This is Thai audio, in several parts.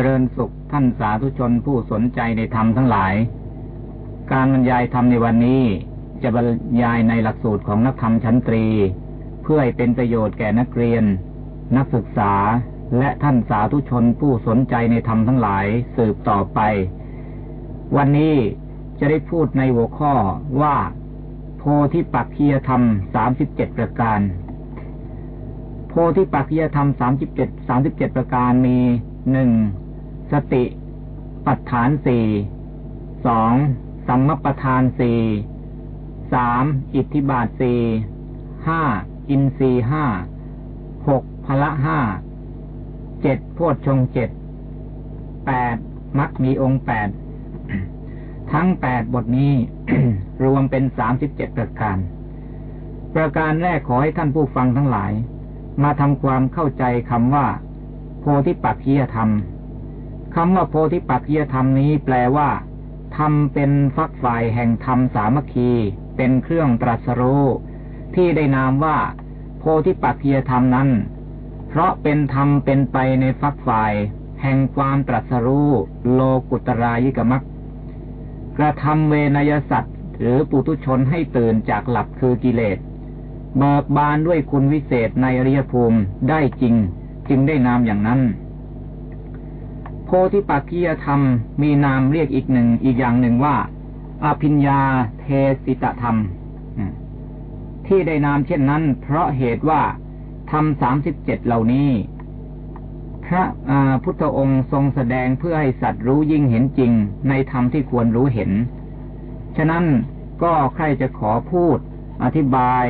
จริญสุขท่านสาธุชนผู้สนใจในธรรมทั้งหลาย การบรรยายธรรมในวันนี้จะบรรยายในหลักสูตรของนักธรรมชั้นตรี เพื่อให้เป็นประโยชน์แก่นักเรียน นักศึกษาและท่านสาธุชนผู้สนใจในธรรมทั้งหลายสืบต่อไป วันนี้จะได้พูดในหัวข้อว่า โพธิปักคียธรรมสามสิบเจ็ดประการ โพธิปักคียธรรมสามสิบเจ็ดสามสิบเจ็ดประการมีหนึ่ง สติปัฏฐานสี่สองสัมมปทานสี่สามอิทธิบาทสี่ห้าอินทรีห้าหกพละห้าเจ็ดโพชฌงเจ็ดแปดมักมีองค์แปดทั้งแปดบทนี้ รวมเป็นสามสิบเจ็ดประการ ประการแรกขอให้ท่านผู้ฟังทั้งหลาย มาทำความเข้าใจคำว่า โพธิปักขียธรรม คำว่าโพธิปักขียธรรมนี้แปลว่าทำเป็นฟักฝ่ายแห่งธรรมสามัคคี เป็นเครื่องตรัสรู้ที่ได้นามว่า โพธิปักขียธรรมนั้น เพราะเป็นธรรมเป็นไปในฟักฝ่าย แห่งความตรัสรู้โลกุตรายิกมักกระทำเวนยสัตว์หรือปุตุชนให้ตื่นจากหลับคือกิเลสเบิกบานด้วยคุณวิเศษในอริยภูมิได้จริง จึงได้นามอย่างนั้น โพธิปักขียธรรมมีนามเรียกอีกหนึ่งอีกอย่างหนึ่งว่าอภิญญาเทสิตธรรม ที่ได้นามเช่นนั้น เพราะเหตุว่าธรรมสามสิบเจ็ดเหล่านี้ พระพุทธองค์ทรงแสดงเพื่อให้สัตว์รู้ยิ่งเห็นจริง ในธรรมที่ควรรู้เห็น ฉะนั้นก็ใครจะขอพูดอธิบาย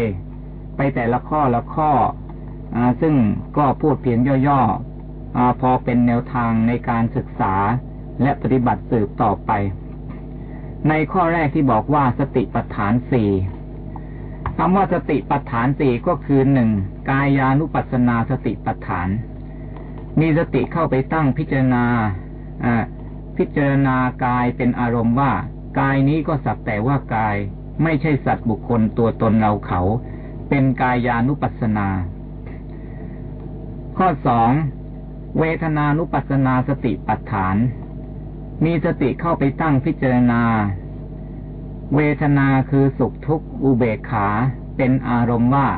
ไปแต่ละข้อละข้ออซึ่งก็พูดเพียงย่อๆอ พอเป็นแนวทางในการศึกษาและปฏิบัติสืบต่อไป ในข้อแรกที่บอกว่าสติปัฏฐานสี่คำว่าสติปัฏฐานสี่ก็คือหนึ่งกายานุปัสสนาสติปัฏฐาน มีสติเข้าไปตั้งพิจารณาพิจารณากายเป็นอารมณ์ว่า กายนี้ก็สักแต่ว่ากาย ไม่ใช่สัตว์บุคคลตัวตนเราเขา เป็นกายานุปัสสนา ข้อสอง เวทนานุปัสสนาสติปัฏฐาน มีสติเข้าไปตั้งพิจารณา เวทนาคือสุขทุกข์อุเบกขา เป็นอารมณ์ว่า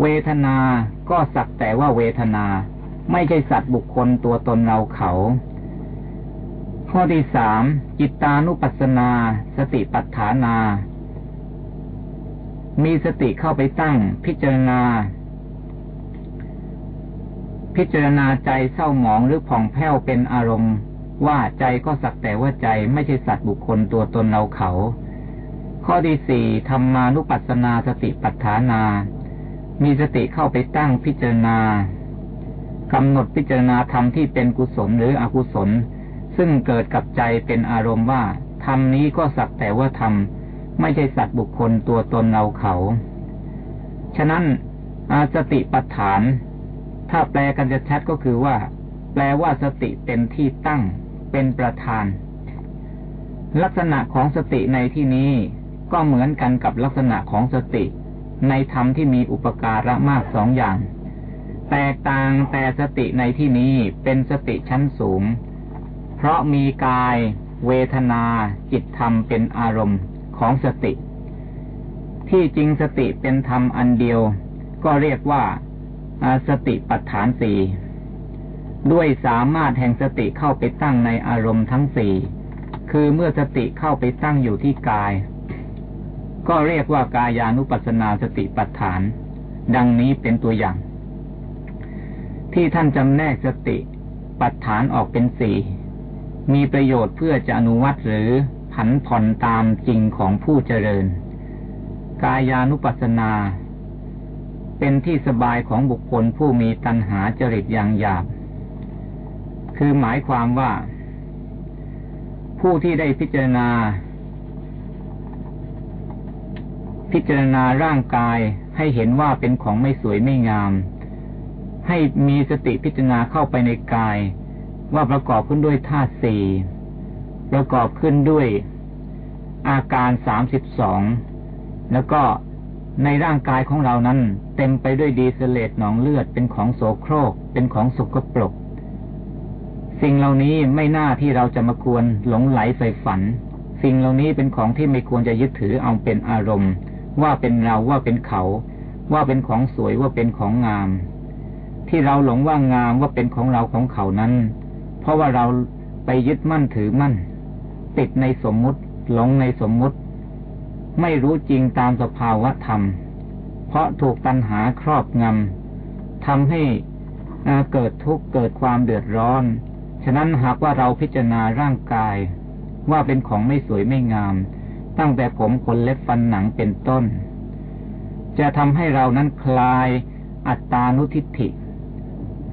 เวทนาก็สักแต่ว่าเวทนา ไม่ใช่สัตว์บุคคลตัวตนเราเขา ข้อที่สามจิตตานุปัสสนา สติปัฏฐานา มีสติเข้าไปตั้งพิจารณา พิจารณาใจเศร้าหมองหรือผ่องแผ้วเป็นอารมณ์ ว่าใจก็สักแต่ว่าใจไม่ใช่สัตว์บุคคลตัวตนเราเขา ข้อที่สี่ธรรมานุปัสสนาสติปัฏฐานา มีสติเข้าไปตั้งพิจารณากำหนดพิจารณาธรรมที่เป็นกุศลหรืออกุศล ซึ่งเกิดกับใจเป็นอารมณ์ว่าธรรมนี้ก็สักแต่ว่าธรรมไม่ใช่สัตว์บุคคลตัวตนเราเขา ฉะนั้นอาสติปัฏฐาน ถ้าแปลกันจะชัดก็คือว่า แปลว่าสติเป็นที่ตั้ง เป็นประธาน ลักษณะของสติในที่นี้ก็เหมือนกันกับลักษณะของสติ ในธรรมที่มีอุปการะมากสองอย่าง แตกต่างแต่สติในที่นี้เป็นสติชั้นสูง เพราะมีกาย เวทนา จิตธรรมเป็นอารมณ์ของสติ ที่จริงสติเป็นธรรมอันเดียว ก็เรียกว่า สติปัฏฐานสี่ด้วยสามารถแห่งสติเข้าไปตั้งในอารมณ์ทั้งสี่คือเมื่อสติเข้าไปตั้งอยู่ที่กาย ก็เรียกว่ากายานุปัสนาสติปัฏฐาน ดังนี้เป็นตัวอย่าง ที่ท่านจำแนกสติปัฏฐานออกเป็นสี่มีประโยชน์เพื่อจะอนุวัตหรือผันผ่อนตามจริงของผู้เจริญ กายานุปัสนา เป็นที่สบายของบุคคลผู้มีตัณหาจริตอย่างหยาบ คือหมายความว่า ผู้ที่ได้พิจารณา พิจารณาร่างกายให้เห็นว่าเป็นของไม่สวยไม่งาม ให้มีสติพิจารณาเข้าไปในกาย ว่าประกอบขึ้นด้วยธาตุสี่ประกอบขึ้นด้วยอาการสามสิบสองแล้วก็ ในร่างกายของเรานั้น เต็มไปด้วยดีเสเลตหนองเลือดเป็นของโสโครก เป็นของสกปรก สิ่งเหล่านี้ไม่น่าที่เราจะมาควรหลงไหลใส่ฝัน สิ่งเหล่านี้เป็นของที่ไม่ควรจะยึดถือเอาเป็นอารมณ์ ว่าเป็นเราว่าเป็นเขา ว่าเป็นของสวยว่าเป็นของงาม ที่เราหลงว่างามว่าเป็นของเราของเขานั้น เพราะว่าเราไปยึดมั่นถือมั่น ติดในสมมุติ หลงในสมมุติ ไม่รู้จริงตามสภาวะธรรม เพราะถูกตัณหาครอบงำทำให้เกิดทุกข์เกิดความเดือดร้อน ฉะนั้นหากว่าเราพิจารณาร่างกาย ว่าเป็นของไม่สวยไม่งาม ตั้งแต่ผมขนเล็บฟันหนังเป็นต้น จะทำให้เรานั้นคลายอัตตานุทิฏฐิ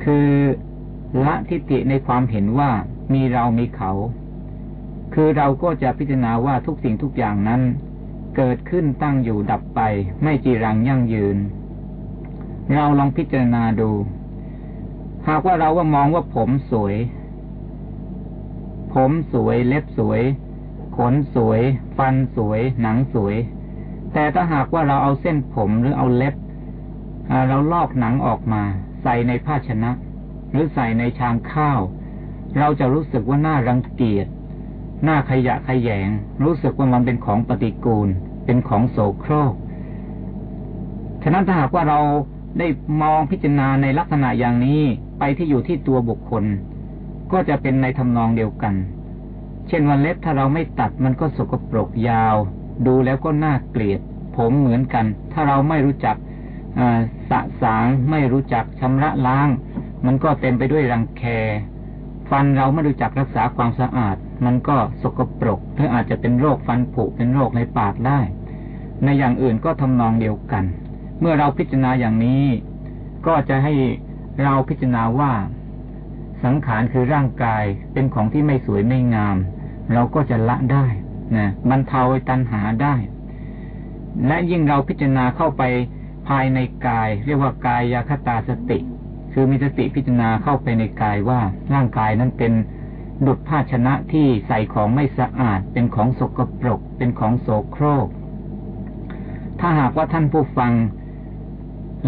คือละทิฏฐิในความเห็นว่ามีเรามีเขา คือเราก็จะพิจารณาว่าทุกสิ่งทุกอย่างนั้น เกิดขึ้นตั้งอยู่ดับไป ไม่จีรังยั่งยืน เราลองพิจารณาดู หากว่าเราว่ามองว่าผมสวย ผมสวยเล็บสวย ขนสวย ฟันสวย หนังสวย แต่ถ้าหากว่าเราเอาเส้นผมหรือเอาเล็บเราลอกหนังออกมา ใส่ในภาชนะ หรือใส่ในชามข้าว เราจะรู้สึกว่าน่ารังเกียจหน่าขยะขยง รู้สึกว่ามันเป็นของปฏิกูล เป็นของโสโครก ฉะนั้นถ้าหากว่าเราได้มองพิจารณาในลักษณะอย่างนี้ไปที่อยู่ที่ตัวบุคคล ก็จะเป็นในทำนองเดียวกัน เช่นวันเล็บถ้าเราไม่ตัดมันก็สกปรกยาว ดูแล้วก็น่าเกลียด ผมเหมือนกัน ถ้าเราไม่รู้จักสะสางไม่รู้จักชำระล้าง มันก็เต็มไปด้วยรังแค ฟันเราไม่รู้จักรักษาความสะอาด มันก็สกปรกหรืออาจจะเป็นโรคฟันผุเป็นโรคในปากได้ ในอย่างอื่นก็ทำนองเดียวกัน เมื่อเราพิจารณาอย่างนี้ ก็จะให้เราพิจารณาว่า สังขารคือร่างกายเป็นของที่ไม่สวยไม่งาม เราก็จะละได้นะบรรเทาตัณหาได้ และยิ่งเราพิจารณาเข้าไปภายในกาย เรียกว่ากายยาคตาสติ คือมีสติพิจารณาเข้าไปในกายว่าร่างกายนั้นเป็นดุจภาชนะที่ใส่ของไม่สะอาด เป็นของสกปรก เป็นของโสโครก ถ้าหากว่าท่านผู้ฟัง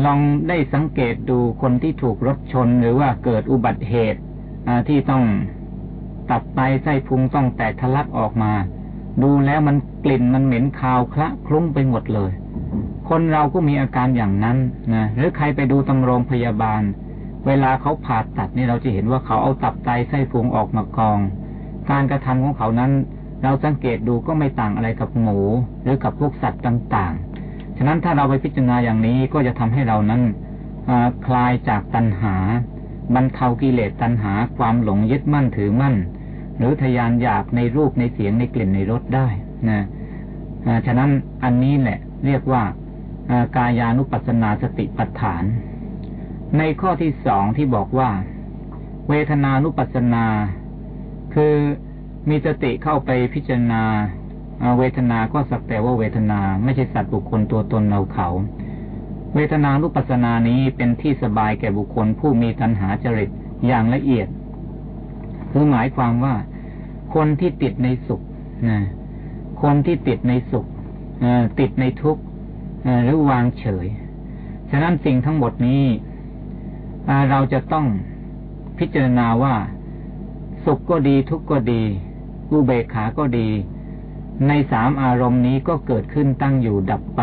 ลองได้สังเกตดูคนที่ถูกรถชนหรือว่าเกิดอุบัติเหตุที่ต้องตับไตไส้พุงต้องแตกทะลักออกมา ดูแล้วมันกลิ่นมันเหม็นคาวคละคลุ้งไปหมดเลย คนเราก็มีอาการอย่างนั้นนะหรือใครไปดูตำโรงพยาบาล เวลาเขาผ่าตัดนี่เราจะเห็นว่าเขาเอาตับไตไส้พุงออกมากอง การกระทำของเขานั้น เราสังเกตดูก็ไม่ต่างอะไรกับหมู หรือกับพวกสัตว์ต่างๆ ฉะนั้นถ้าเราไปพิจารณาอย่างนี้ก็จะทำให้เรานั้นคลายจากตัณหาบรรเทากิเลสตัณหาความหลงยึดมั่นถือมั่น หรือทยานอยากในรูปในเสียงในกลิ่นในรสได้นะฉะนั้นอันนี้แหละ เรียกว่ากายานุปัสสนาสติปัฏฐาน ในข้อที่สองที่บอกว่า เวทนานุปัสสนา คือมีสติเข้าไปพิจารณา เวทนาก็สักแต่ว่าเวทนาไม่ใช่สัตว์บุคคลตัวตนเราเขา เวทนานุปัสสนานี้เป็นที่สบายแก่บุคคลผู้มีตัณหาจริตอย่างละเอียด คือหมายความว่า คนที่ติดในสุขนะคนที่ติดในสุขติดในทุกข์หรือวางเฉย ฉะนั้นสิ่งทั้งหมดนี้เราจะต้องพิจารณาว่า สุขก็ดีทุกข์ก็ดี อุเบกขาก็ดี ในสามอารมณ์นี้ก็เกิดขึ้นตั้งอยู่ดับไป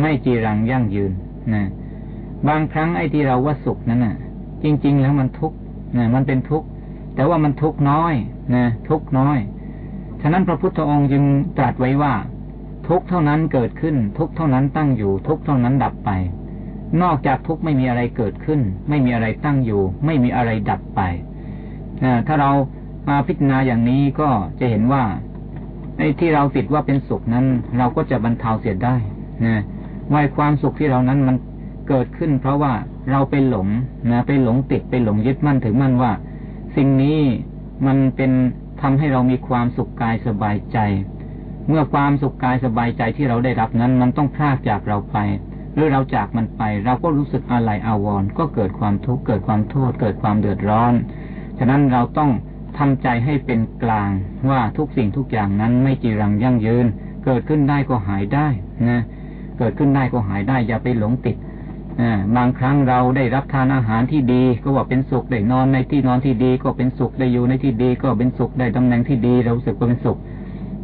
ไม่จีรังยั่งยืนนะบางครั้งไอ้ที่เราว่าสุขนั้นน่ะ จริง ๆ แล้วมันทุกข์นะมันเป็นทุกข์แต่ว่ามันทุกข์น้อยนะทุกข์น้อย ฉะนั้นพระพุทธองค์จึงตรัสไว้ว่า ทุกข์เท่านั้นเกิดขึ้น ทุกข์เท่านั้นตั้งอยู่ ทุกข์เท่านั้นดับไป นอกจากทุกข์ไม่มีอะไรเกิดขึ้น ไม่มีอะไรตั้งอยู่ ไม่มีอะไรดับไปถ้าเรามาพิจารณาอย่างนี้ก็จะเห็นว่า ไอ้ที่เราติดว่าเป็นสุขนั้น เราก็จะบรรเทาเสียได้นะว่าความสุขที่เรานั้นมันเกิดขึ้น เพราะว่าเราไปหลงนะไปหลงติดไปหลงยึดมั่นถึงมั่นว่า สิ่งนี้มันเป็นทำให้เรามีความสุขกายสบายใจ เมื่อความสุขกายสบายใจที่เราได้รับนั้น มันต้องพลากจากเราไป หรือเราจากมันไป เราก็รู้สึกอะไรอาวรณ์ก็เกิดความทุกข์เกิดความโทษ เกิดความเดือดร้อน ฉะนั้นเราต้อง ทำใจให้เป็นกลางว่าทุกสิ่งทุกอย่างนั้นไม่จีรังยั่งยืน เกิดขึ้นได้ก็หายได้นะเกิดขึ้นได้ก็หายได้อย่าไปหลงติดบางครั้งเราได้รับทานอาหารที่ดี ก็ว่าเป็นสุขได้นอนในที่นอนที่ดีก็เป็นสุขได้อยู่ในที่ดีก็เป็นสุขได้ตำแหน่งที่ดีเราสึกว่าเป็นสุข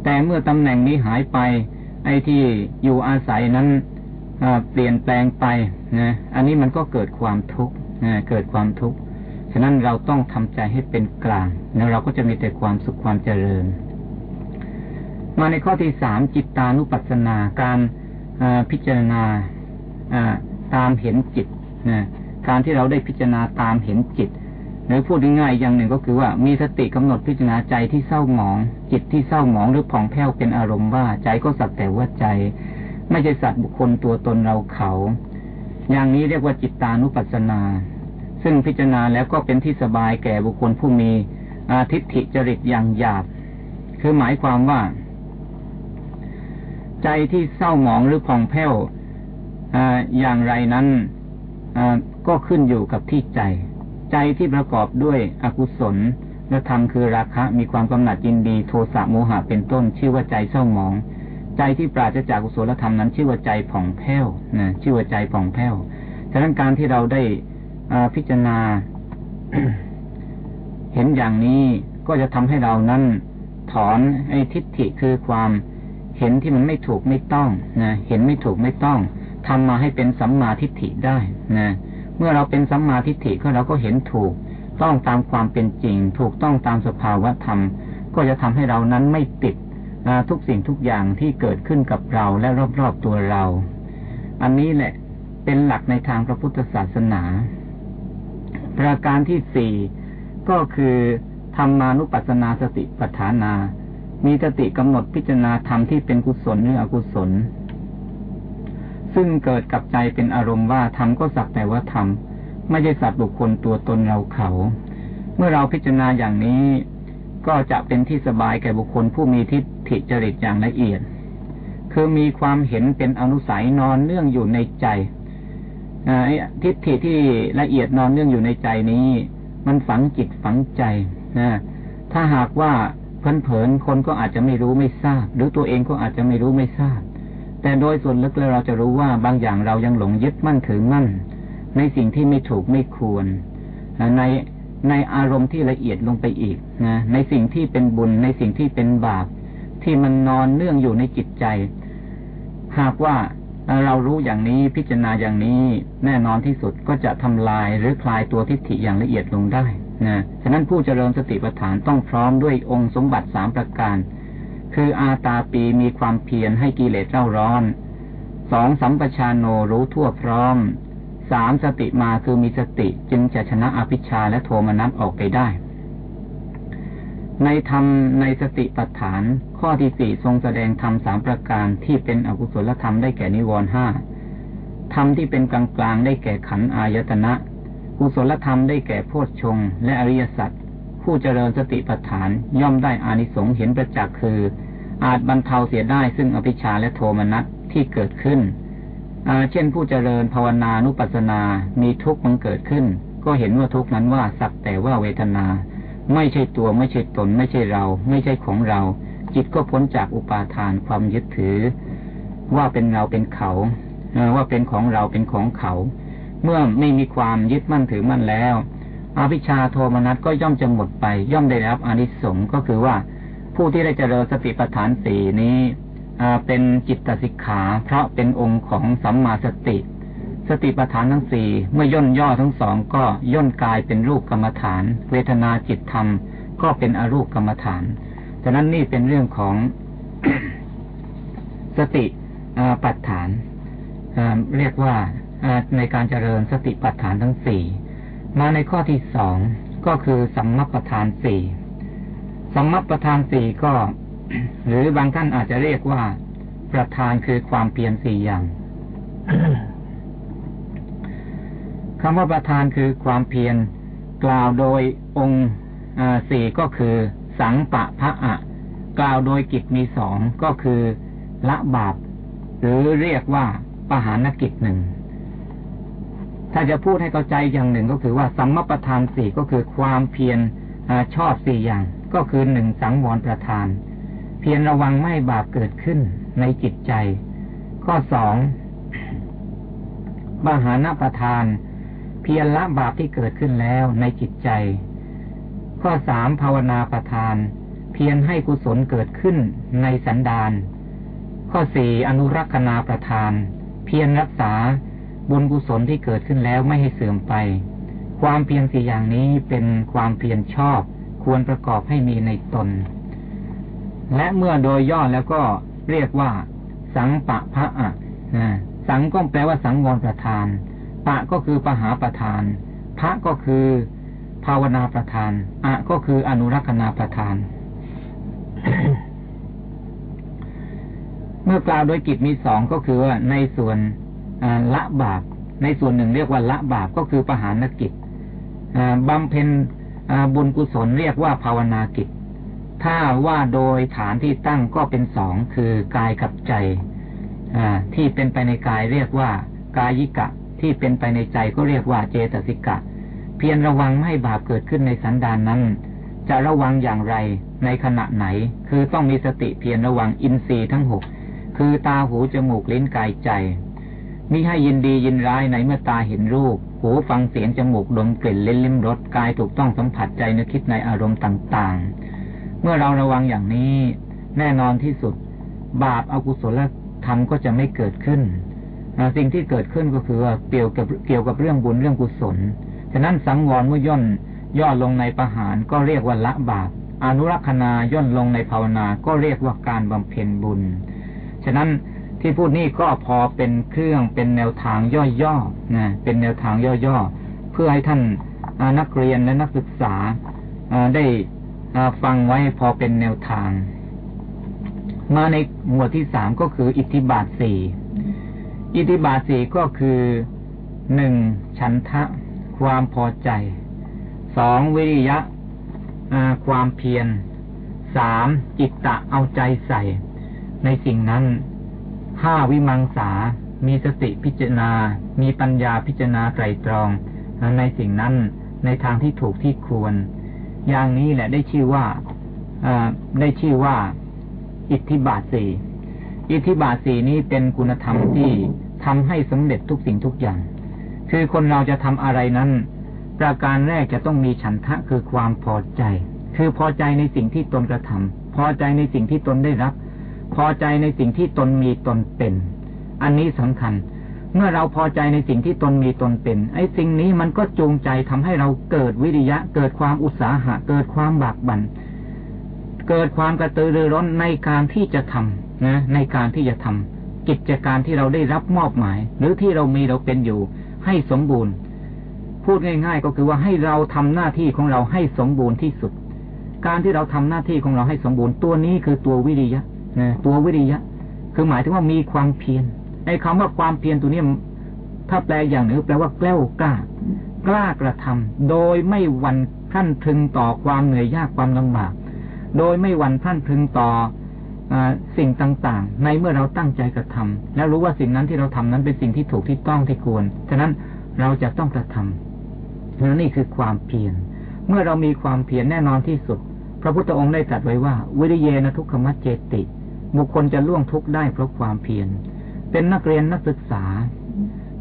แต่เมื่อตำแหน่งนี้หายไปไอ้ที่อยู่อาศัยนั้นเปลี่ยนแปลงไปนะอันนี้มันก็เกิดความทุกข์เกิดความทุกข์ ฉะนั้นเราต้องทำใจให้เป็นกลาง แล้วเราก็จะมีแต่ความสุขความเจริญ มาในข้อที่สามจิตตานุปัสสนา การพิจารณาตามเห็นจิตนะการที่เราได้พิจารณาตามเห็นจิตหรือพูดง่ายๆอย่างหนึ่งก็คือว่ามีสติกำหนดพิจารณาใจที่เศร้าหมอง จิตที่เศร้าหมองหรือผ่องแผ้วเป็นอารมณ์ว่าใจก็สักแต่ว่าใจ ไม่ใช่สัตว์บุคคลตัวตนเราเขา อย่างนี้เรียกว่าจิตตานุปัสสนา ซึ่งพิจารณาแล้วก็เป็นที่สบายแก่บุคคลผู้มีอาทิฏฐิจริตอย่างหยาบ คือหมายความว่า ใจที่เศร้าหมองหรือผ่องแผ้วอย่างไรนั้นก็ขึ้นอยู่กับที่ใจ ใจที่ประกอบด้วยอกุศลและธรรมคือราคะมีความกำหนัดยินดีโทสะโมหะเป็นต้น ชื่อว่าใจเศร้าหมอง ใจที่ปราศจากกุศลธรรมนั้น ชื่อว่าใจผ่องแผ้วนะชื่อว่าใจผ่องแผ้วฉะนั้นการที่เราได้ พิจารณา เห็นอย่างนี้ก็จะทำให้เรานั้นถอนไอ้ทิฏฐิคือความเห็นที่มันไม่ถูกไม่ต้องนะเห็นไม่ถูกไม่ต้องทำมาให้เป็นสัมมาทิฏฐิได้นะเมื่อเราเป็นสัมมาทิฏฐิก็เราก็เห็นถูก ต้องตามความเป็นจริง ถูกต้องตามสภาวะธรรม ก็จะทำให้เรานั้นไม่ติดทุกสิ่งทุกอย่างที่เกิดขึ้นกับเราและรอบๆตัวเรา อันนี้แหละเป็นหลักในทางพระพุทธศาสนา ประการที่สี่ก็คือธรรมานุปัสสนาสติปัฏฐานา มีสติกำหนดพิจารณาธรรมที่เป็นกุศลหรืออกุศล ซึ่งเกิดกับใจเป็นอารมณ์ว่าทำก็สักแต่ว่าทำไม่ใช่สัตว์บุคคลตัวตนเราเขา เมื่อเราพิจารณาอย่างนี้ ก็จะเป็นที่สบายแก่บุคคลผู้มีทิฏฐิจริตอย่างละเอียด คือมีความเห็นเป็นอนุสัยนอนเนื่องอยู่ในใจ ทิฏฐิที่ละเอียดนอนเนื่องอยู่ในใจนี้ มันฝังจิตฝังใจนะถ้าหากว่าเพลินเผินคนก็อาจจะไม่รู้ไม่ทราบ หรือตัวเองก็อาจจะไม่รู้ไม่ทราบ แต่โดยส่วนลึกแล้วเราจะรู้ว่าบางอย่างเรายังหลงยึดมั่นถือมั่น ในสิ่งที่ไม่ถูกไม่ควรในในอารมณ์ที่ละเอียดลงไปอีกนะในสิ่งที่เป็นบุญในสิ่งที่เป็นบาปที่มันนอนเนื่องอยู่ในจิตใจ หากว่า เรารู้อย่างนี้พิจารณาอย่างนี้แน่นอนที่สุดก็จะทำลายหรือคลายตัวทิฏฐิอย่างละเอียดลงได้นะฉะนั้นผู้เจริญสติปัฏฐานต้องพร้อมด้วยองค์สมบัติสามประการ คืออาตาปีมีความเพียรให้กิเลสเร่าร้อนสองสัมปชานโนรู้ทั่วพร้อมสามสติมาคือมีสติจึงจะชนะอภิชาและโทมนัสออกไปได้ ในธรรมในสติปัฏฐาน ข้อที่สี่ทรงแสดงธรรมสามประการที่เป็นอกุศลธรรมได้แก่นิวรณ์ห้าธรรมที่เป็นกลางกลางได้แก่ขันอายตนะ กุศลธรรมได้แก่โพชฌงและอริยสัจผู้เจริญสติปัฏฐานย่อมได้อานิสงส์เห็นประจักษ์คือ อาจบรรเทาเสียได้ซึ่งอภิชาและโทมนัสที่เกิดขึ้นเช่นผู้เจริญภาวนานุปัสสนา มีทุกข์มันเกิดขึ้น ก็เห็นว่าทุกข์นั้นว่าสักแต่ว่าเวทนา ไม่ใช่ตัวไม่ใช่ตน ไม่ใช่เรา ไม่ใช่ของเรา จิตก็พ้นจากอุปาทานความยึดถือ ว่าเป็นเราเป็นเขาว่าเป็นของเราเป็นของเขา เมื่อไม่มีความยึดมั่นถือมั่นแล้วอภิชาโทมนัสก็ย่อมจะหมดไป ย่อมได้รับอนิสงส์ก็คือว่า ผู้ที่ได้เจริญสติปัฏฐานสี่นี้เป็นจิตสิกขา เพราะเป็นองค์ของสัมมาสติ สติปัฏฐานทั้งสี่เมื่อย่นย่อทั้งสองก็ย่นกายเป็นรูปกรรมฐาน เวทนาจิตธรรม ก็เป็นอรูปกรรมฐาน ฉะนั้นนี่เป็นเรื่องของสติปัฏฐานเรียกว่าในการเจริญสติปัฏฐานทั้งสี่มาในข้อที่สองก็คือสัมมปทานสี่สัมมปทานสี่ก็ หรือบางท่านอาจจะเรียกว่า ประธานคือความเพียรสี่อย่างคำว่าประธานคือความเพียรกล่าวโดยองค์สี่ก็คือ สังปะพระอะ กล่าวโดยกิจมีสองก็คือ ละบาป หรือเรียกว่าปหานกิจหนึ่งถ้าจะพูดให้เข้าใจอย่างหนึ่งก็คือว่าสัมมประธานสี่ก็คือความเพียรชอบสี่อย่าง ก็คือหนึ่งสังวรประธาน เพียรระวังไม่บาปเกิดขึ้นในจิตใจ ข้อสองบาหานประทาน เพียรละบาปที่เกิดขึ้นแล้วในจิตใจ ข้อสามภาวนาประทาน เพียรให้กุศลเกิดขึ้นในสันดาน ข้อสี่อนุรักษณาประทาน เพียรรักษาบุญกุศลที่เกิดขึ้นแล้วไม่ให้เสื่อมไป ความเพียรสี่อย่างนี้เป็นความเพียรชอบ ควรประกอบให้มีในตน และเมื่อโดยย่อแล้วก็เรียกว่า สังปะพระอะสังก็แปลว่าสังวรประธาน ปะก็คือปหาประธาน พระก็คือ ภาวนาประธาน อะก็คืออนุรักษณาประธาน เมื่อกล่าวโดยกิจมีสองก็คือว่าในส่วนละบาป ในส่วนหนึ่งเรียกว่าละบาปก็คือประหารกิจบำเพ็ญบุญกุศลเรียกว่าภาวนากิจ ถ้าว่าโดยฐานที่ตั้งก็เป็นสองคือกายกับใจที่เป็นไปในกายเรียกว่ากายิกะ ที่เป็นไปในใจก็เรียกว่าเจตสิกะ เพียรระวังไม่ให้บาปเกิดขึ้นในสันดานนั้น จะระวังอย่างไรในขณะไหน คือต้องมีสติเพียรระวังอินทรีย์ทั้งหกคือตาหูจมูกลิ้นกายใจมิให้ยินดียินร้ายในเมื่อตาเห็นรูป หูฟังเสียงจมูกดมกลิ่นเลิ้นลิ้มรสกายถูกต้องสัมผัสใจนึกคิดในอารมณ์ต่างๆ เมื่อเราระวังอย่างนี้ แน่นอนที่สุด บาปอากุศลธรรมก็จะไม่เกิดขึ้นสิ่งที่เกิดขึ้นก็คือเกี่ยวกับเกี่ยวกับเรื่องบุญเรื่องกุศล ฉะนั้นสังวรเมื่อย่นย่อลงในประหารก็เรียกว่าละบาปอนุรักษณาย่นลงในภาวนาก็เรียกว่าการบำเพ็ญบุญ ฉะนั้นที่พูดนี่ก็พอเป็นเครื่องเป็นแนวทางย่อๆนะเป็นแนวทางย่อๆ เพื่อให้ท่านนักเรียนและนักศึกษาได้ฟังไว้พอเป็นแนวทาง มาในหมวดที่สามก็คืออิทธิบาทสี่อิทธิบาทสี่ก็คือหนึ่งฉันทะ ความพอใจสองวิริยะความเพียรสามจิตตะเอาใจใส่ ในสิ่งนั้นห้าวิมังสา มีสติพิจารณา มีปัญญาพิจารณาไตรตรอง ในสิ่งนั้นในทางที่ถูกที่ควร อย่างนี้แหละได้ชื่อว่าได้ชื่อว่า อิทธิบาทสี่อิทธิบาทสี่นี้เป็นคุณธรรมที่ทำให้สำเร็จทุกสิ่งทุกอย่าง คือคนเราจะทำอะไรนั้น ประการแรกจะต้องมีฉันทะคือความพอใจ คือพอใจในสิ่งที่ตนกระทำพอใจในสิ่งที่ตนได้รับ พอใจในสิ่งที่ตนมีตนเป็น อันนี้สำคัญ เมื่อเราพอใจในสิ่งที่ตนมีตนเป็น ไอ้สิ่งนี้มันก็จูงใจทำให้เราเกิดวิริยะ เกิดความอุตสาหะ เกิดความบากบัน่นเกิดความกระตือรือร้นในการที่จะทำนะในการที่จะทำกิจการที่เราได้รับมอบหมาย หรือที่เรามีเราเป็นอยู่ ให้สมบูรณ์ พูดง่าย ๆ ก็คือว่าให้เราทำหน้าที่ของเราให้สมบูรณ์ที่สุด การที่เราทำหน้าที่ของเราให้สมบูรณ์ตัวนี้คือตัววิริยะนะตัววิริยะ คือหมายถึงว่ามีความเพียรไอ้คำว่าความเพียรตัวนี้ถ้าแปลอย่างหนึ่งแปลว่าแกล้วกล้ากล้ากระทำโดยไม่หวั่นขั้นพึงต่อความเหนื่อยยากความลำบาก โดยไม่หวั่นพลันพึงต่อ สิ่งต่างๆ ในเมื่อเราตั้งใจกระทำแล้วรู้ว่าสิ่งนั้นที่เราทำนั้นเป็นสิ่งที่ถูกที่ต้องที่ควร ฉะนั้นเราจะต้องกระทำนนี่คือความเพียร เมื่อเรามีความเพียรแน่นอนที่สุด พระพุทธองค์ได้ตรัสไว้ว่า วิริเยนทุกขมัจเจติ บุคคลจะล่วงทุกข์ได้เพราะความเพียร เป็นนักเรียนนักศึกษา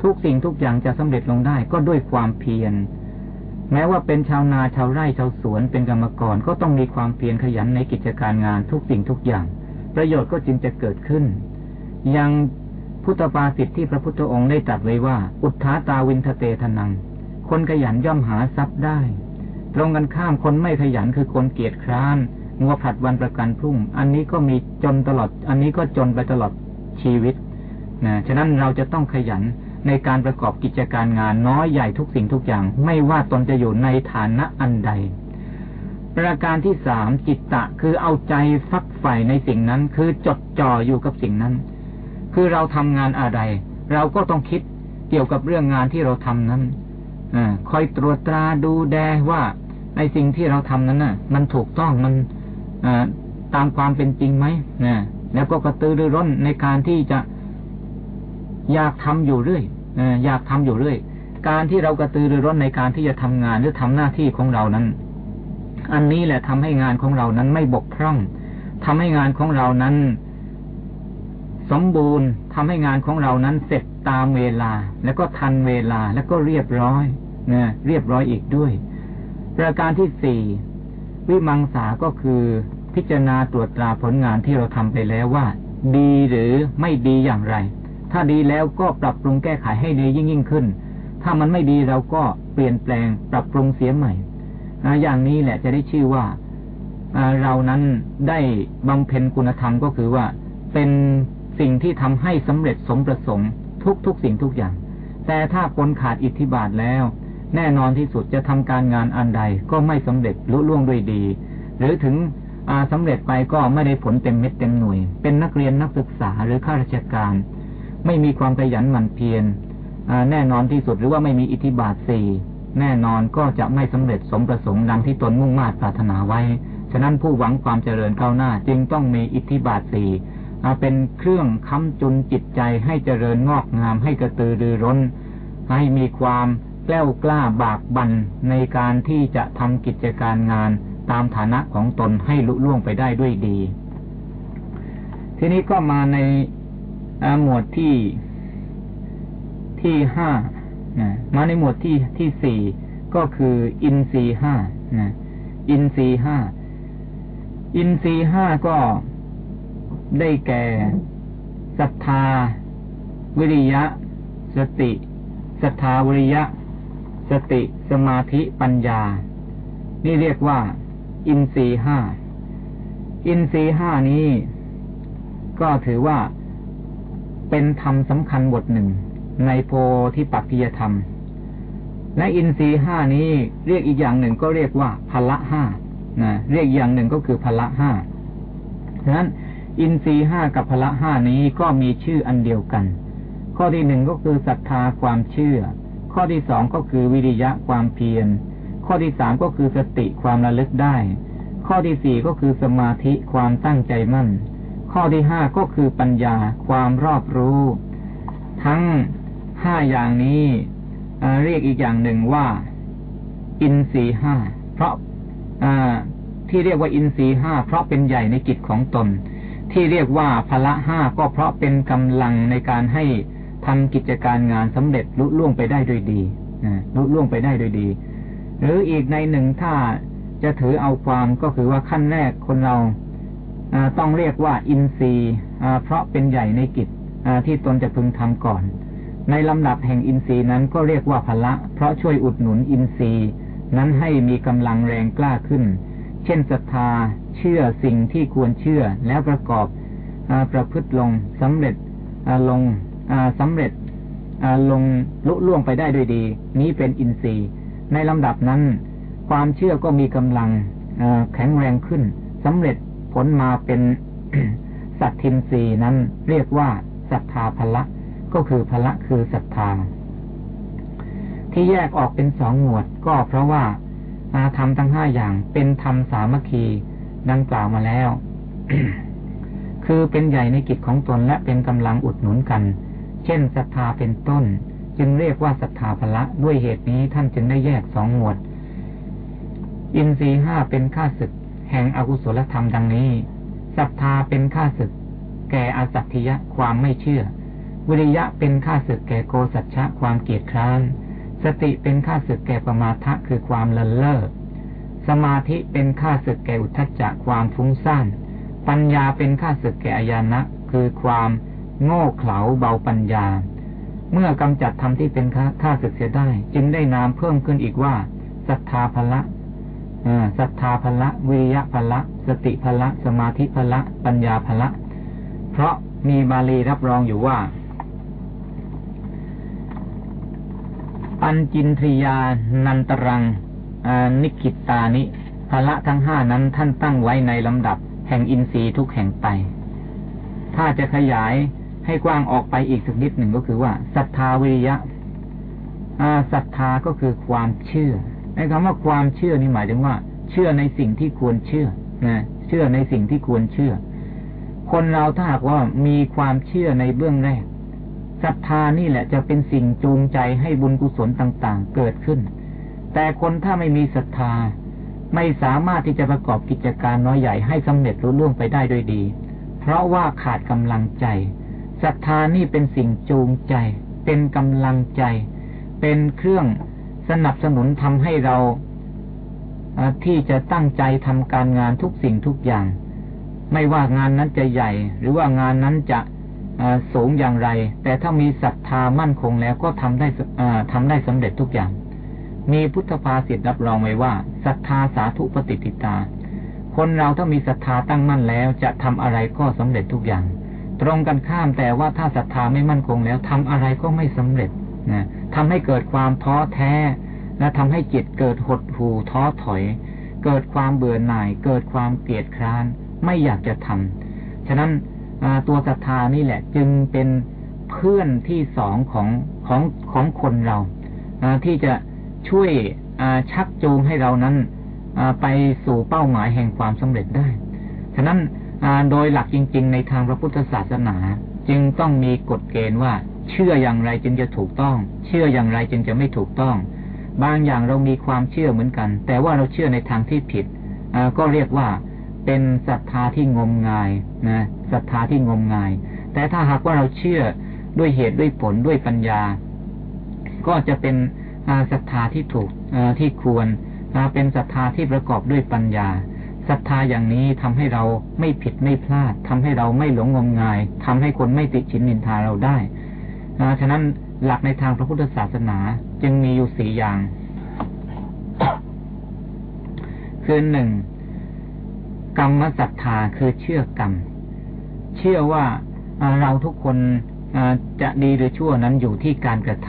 ทุกสิ่งทุกอย่างจะสำเร็จลงได้ก็ด้วยความเพียร แม้ว่าเป็นชาวนาชาวไร่ชาวสวนเป็นกรรมกรก็ต้องมีความเพียรขยันในกิจการงานทุกสิ่งทุกอย่าง ประโยชน์ก็จึงจะเกิดขึ้น ยังพุทธปาสิทธิที่พระพุทธองค์ได้ตรัสไว้ว่า อุทธาตาวินทเตทนัง คนขยันย่อมหาทรัพย์ได้ ตรงกันข้ามคนไม่ขยันคือคนเกียจคร้านงัวผัดวันประกันพรุ่ง อันนี้ก็มีจนตลอด อันนี้ก็จนไปตลอดชีวิตนะฉะนั้นเราจะต้องขยันในการประกอบกิจการงานน้อยใหญ่ทุกสิ่งทุกอย่าง ไม่ว่าตนจะอยู่ในฐานะอันใด ประการที่สามจิตตะคือเอาใจฟักใฝ่ในสิ่งนั้น คือจดจ่ออยู่กับสิ่งนั้น คือเราทำงานอะไร เราก็ต้องคิดเกี่ยวกับเรื่องงานที่เราทำนั้นอคอยตรวจตราดูแดว่าในสิ่งที่เราทำนั้นน่ะ มันถูกต้องมันตามความเป็นจริงไหมนะแล้วก็กระตือรือร้นในการที่จะอยากทำอยู่เรื่อยอยากทำอยู่เรื่อย การที่เรากระตือรือร้นในการที่จะทำงานหรือทำหน้าที่ของเรานั้น อันนี้แหละทำให้งานของเรานั้นไม่บกพร่องทำให้งานของเรานั้น สมบูรณ์ทำให้งานของเรานั้นเสร็จตามเวลา แล้วก็ทันเวลาแล้วก็เรียบร้อยนะเรียบร้อยอีกด้วย ประการที่สี่วิมังสาก็คือพิจารณาตรวจตราผลงานที่เราทำไปแล้วว่า ดีหรือไม่ดีอย่างไร ถ้าดีแล้วก็ปรับปรุงแก้ไขให้ดียิ่งยิ่งขึ้น ถ้ามันไม่ดีเราก็เปลี่ยนแปลงปรับปรุงเสียใหม่ อย่างนี้แหละจะได้ชื่อว่าเรานั้นได้บำเพ็ญคุณธรรมก็คือว่า เป็นสิ่งที่ทำให้สำเร็จสมประสงค์ทุกทุกสิ่งทุกอย่าง แต่ถ้าคนขาดอิทธิบาทแล้ว แน่นอนที่สุดจะทำการงานอันใดก็ไม่สำเร็จลุล่วงด้วยดี หรือถึงสำเร็จไปก็ไม่ได้ผลเต็มเม็ดเต็มหน่วย เป็นนักเรียนนักศึกษาหรือข้าราชการ ไม่มีความขยันหมั่นเพียรแน่นอนที่สุดหรือว่าไม่มีอิทธิบาทสี่ แน่นอนก็จะไม่สำเร็จสมประสงค์ดังที่ตนมุ่งมา่ปรารถนาไว้ ฉะนั้นผู้หวังความเจริญก้าวหน้าจึงต้องมีอิทธิบาทสี่เป็นเครื่องค้ำจุนจิตใจให้เจริญงอกงามให้กระตือรือร้น ให้มีความแกล้วกล้าบากบันในการที่จะทำกิจการงานตามฐานะของตนให้ลุล่วงไปได้ด้วยดี ทีนี้ก็มาในหมวดที่ที่ห้า นะมาในหมวดที่ที่สี่ก็คืออินทรีห้านะอินทรีห้าอินทรีห้าก็ได้แก่ศรัทธา วิริยะ สติศรัทธาวิริยะ สติสมาธิปัญญา นี่เรียกว่า อินทรีห้าอินทรีห้านี้ ก็ถือว่าเป็นธรรมสำคัญบทหนึ่ง ในโพธิปักกิยธรรม และอินทรีห้านี้เรียกอีกอย่างหนึ่งก็เรียกว่าพละห้านะเรียกอย่างหนึ่งก็คือพละห้าฉะนั้นอินทรีห้ากับพละห้านี้ก็มีชื่ออันเดียวกัน ข้อที่หนึ่งก็คือศรัทธาความเชื่อ ข้อที่สองก็คือวิริยะความเพียร ข้อที่สามก็คือสติความระลึกได้ ข้อที่สี่ก็คือสมาธิความตั้งใจมั่น ข้อที่ห้าก็คือปัญญาความรอบรู้ ทั้ง ห้าอย่างนี้เรียกอีกอย่างหนึ่งว่า อินทรีห้าเพราะที่เรียกว่าอินทรีห้าเพราะเป็นใหญ่ในกิจของตน ที่เรียกว่าพละห้าก็เพราะเป็นกำลังในการให้ทำกิจการงานสำเร็จลุล่วงไปได้โดยดีลุล่วงไปได้โดยดี หรืออีกในหนึ่งถ้าจะถือเอาความก็คือว่าขั้นแรกคนเราต้องเรียกว่าอินทรีย์เพราะเป็นใหญ่ในกิจที่ตนจะพึงทำก่อน ในลำดับแห่งอินทรีย์นั้นก็เรียกว่าพละ เพราะช่วยอุดหนุนอินทรีย์ นั้นให้มีกำลังแรงกล้าขึ้น เช่นศรัทธา เชื่อสิ่งที่ควรเชื่อแล้วประกอบอประพฤติลงสำเร็จลงสำเร็จลงลุล่วงไปได้ด้วยดี นี้เป็นอินทรีย์ ในลำดับนั้น ความเชื่อก็มีกำลังแข็งแรงขึ้นสำเร็จผลมาเป็นสัตทินรีนั้นเรียกว่าศรัทธาพละ ก็คือพละคือศรัทธา ที่แยกออกเป็นสองหมวด ก็เพราะว่าอาธรรมทั้งห้าอย่างเป็นธรรมสามัคคีดังกล่าวมาแล้ว คือเป็นใหญ่ในกิจของตนและเป็นกำลังอุดหนุนกัน เช่นศรัทธาเป็นต้น จึงเรียกว่าศรัทธาพละด้วยเหตุนี้ท่านจึงได้แยกสองหมวด อินทรีห้าเป็นข้าศึก แห่งอกุศลธรรมดังนี้ศรัทธาเป็นข้าศึก แก่อสัตถิยะความไม่เชื่อ วิริยะเป็นข้าศึกแก่โกสัจฉะความเกียจคร้าน สติเป็นข้าศึกแก่ประมาทะคือความเลินเล่อ สมาธิเป็นข้าศึกแก่อุทจจะความฟุ้งซ่าน ปัญญาเป็นข้าศึกแก่อายานะคือความโง่เขลาเบาปัญญา เมื่อกำจัดธรรมที่เป็นข้าศึกเสียได้ จึงได้นามเพิ่มขึ้นอีกว่าศรัทธาภละศรัทธาภละวิริยะภละ สติภละ สมาธิภละ ปัญญาภละ เพราะมีบาลีรับรองอยู่ว่า ปัญจินทรียานันตรังนิกิตานิภละทั้งห้านั้นท่านตั้งไว้ในลำดับ แห่งอินทรีย์ทุกแห่งไป ถ้าจะขยายให้กว้างออกไปอีกสักนิดหนึ่งก็คือว่าศรัทธาวิริยะศรัทธาก็คือความเชื่อ ในคำว่าความเชื่อนี่หมายถึงว่า เชื่อในสิ่งที่ควรเชื่อนะเชื่อในสิ่งที่ควรเชื่อ คนเราถ้าหากว่ามีความเชื่อในเบื้องแรก ศรัทธานี่แหละจะเป็นสิ่งจูงใจให้บุญกุศลต่างๆ เกิดขึ้น แต่คนถ้าไม่มีศรัทธา ไม่สามารถที่จะประกอบกิจการน้อยใหญ่ให้สำเร็จรุ่ล่วงไปได้โดยดี เพราะว่าขาดกำลังใจศรัทธานี่เป็นสิ่งจูงใจ เป็นกำลังใจ เป็นเครื่องสนับสนุนทำให้เราที่จะตั้งใจทำการงานทุกสิ่งทุกอย่าง ไม่ว่างานนั้นจะใหญ่ หรือว่างานนั้นจะ สูงอย่างไร แต่ถ้ามีศรัทธามั่นคงแล้วก็ทำได้ทำได้สำเร็จทุกอย่าง มีพุทธภาษิตรับรองไว้ว่าศรัทธาสาธุปฏิติตา คนเราถ้ามีศรัทธาตั้งมั่นแล้วจะทำอะไรก็สำเร็จทุกอย่าง ตรงกันข้ามแต่ว่าถ้าศรัทธาไม่มั่นคงแล้วทำอะไรก็ไม่สำเร็จนะทำให้เกิดความท้อแท้ และทำให้จิตเกิดหดหู่ท้อถอย เกิดความเบื่อหน่าย เกิดความเกลียดคร้าน ไม่อยากจะทำฉะนั้น ตัวศรัทธานี่แหละ จึงเป็นเพื่อนที่สองของของของคนเราที่จะช่วยชักจูงให้เรานั้นไปสู่เป้าหมายแห่งความสำเร็จได้ ฉะนั้นโดยหลักจริง ๆ ในทางพระพุทธศาสนา จึงต้องมีกฎเกณฑ์ว่า เชื่ออย่างไรจึงจะถูกต้อง เชื่ออย่างไรจึงจะไม่ถูกต้อง บางอย่างเรามีความเชื่อเหมือนกัน แต่ว่าเราเชื่อในทางที่ผิดก็เรียกว่าเป็นศรัทธาที่งมงายนะ ศรัทธาที่งมงาย แต่ถ้าหากว่าเราเชื่อด้วยเหตุด้วยผลด้วยปัญญา ก็จะเป็นศรัทธาที่ถูกที่ควรเป็นศรัทธาที่ประกอบด้วยปัญญาศรัทธาอย่างนี้ทำให้เราไม่ผิดไม่พลาดทำให้เราไม่หลงงมงายทำให้คนไม่ติชินนินทาเราได้ฉะนั้นหลักในทางพระพุทธศาสนาจึงมีอยู่สี่อย่าง คือหนึ่งกรรมศรัทธาคือเชื่อกรรม เชื่อว่าเราทุกคนจะดีหรือชั่วนั้นอยู่ที่การกระท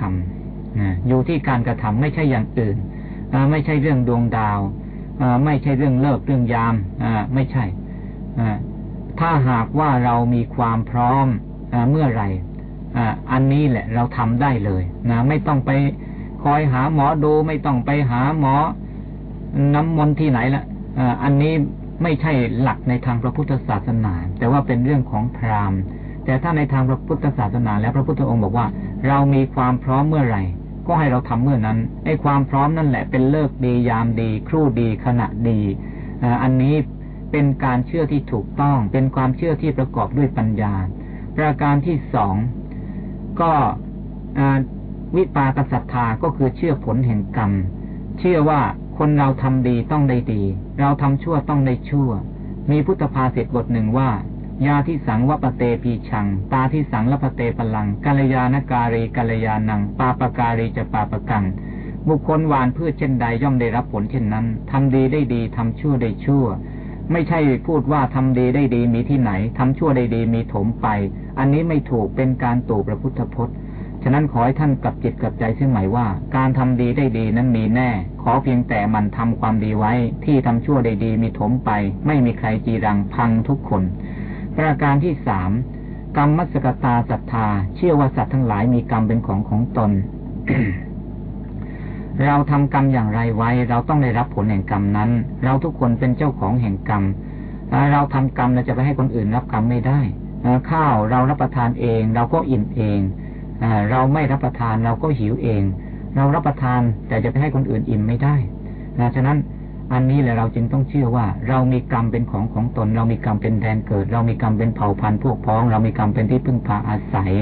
ำอยู่ที่การกระทำไม่ใช่อย่างอื่นไม่ใช่เรื่องดวงดาวไม่ใช่เรื่องเลิกเรื่องยามไม่ใช่ถ้าหากว่าเรามีความพร้อมเมื่อไหร่อันนี้แหละเราทำได้เลยนะไม่ต้องไปคอยหาหมอดูไม่ต้องไปหาหมอน้ำมนต์ที่ไหนละอันนี้ ไม่ใช่หลักในทางพระพุทธศาสนา แต่ว่าเป็นเรื่องของพราหมณ์ แต่ถ้าในทางพระพุทธศาสนา แล้วพระพุทธองค์บอกว่า เรามีความพร้อมเมื่อไหร่ ก็ให้เราทำเมื่อนั้นไอ้ความพร้อมนั่นแหละเป็นเลิกดียามดี ครู่ดีขณะดีอันนี้เป็นการเชื่อที่ถูกต้อง เป็นความเชื่อที่ประกอบด้วยปัญญา ประการที่สองก็วิปากศรัทธาก็คือเชื่อผลแห่งกรรม เชื่อว่าคนเราทำดีต้องได้ดี เราทำชั่วต้องได้ชั่ว มีพุทธภาษิตบทหนึ่งว่า ยาที่สังวปเตปีชัง ตาที่สังลปเตปลังกัลยาณการีกัลยาณัง ปาปการีจะปาปกัง บุคคลหวานพืชเช่นใดย่อมได้รับผลเช่นนั้นทำดีได้ดีทำชั่วได้ชั่ว ไม่ใช่พูดว่าทำดีได้ดีมีที่ไหนทำชั่วได้ดีมีถมไป อันนี้ไม่ถูกเป็นการตู่พระพุทธพจน์ ฉะนั้นขอให้ท่านกลับจิตกลับใจเสียใหม่ว่า การทำดีได้ดีนั้นมีแน่ ขอเพียงแต่มันทำความดีไว้ ที่ทำชั่วได้ดีมีถมไป ไม่มีใครจีรังพังทุกคน ประการที่สามกรรมมัสกตาศรัทธา เชื่อว่าสัตว์ทั้งหลายมีกรรมเป็นของของตน เราทำกรรมอย่างไรไว้ เราต้องได้รับผลแห่งกรรมนั้น เราทุกคนเป็นเจ้าของแห่งกรรมเราทำกรรมเราจะไปให้คนอื่นรับกรรมไม่ได้ข้าวเรารับประทานเอง เราก็อิ่มเอง เราไม่รับประทานเราก็หิวเอง เรารับประทานแต่จะไปให้คนอื่นอิ่มไม่ได้นะฉะนั้นอันนี้แหละเราจึงต้องเชื่อว่า เรามีกรรมเป็นของของตน เรามีกรรมเป็นแดนเกิด เรามีกรรมเป็นเผ่าพันธุ์พวกพ้อง เรามีกรรมเป็นที่พึ่งพาอาศัย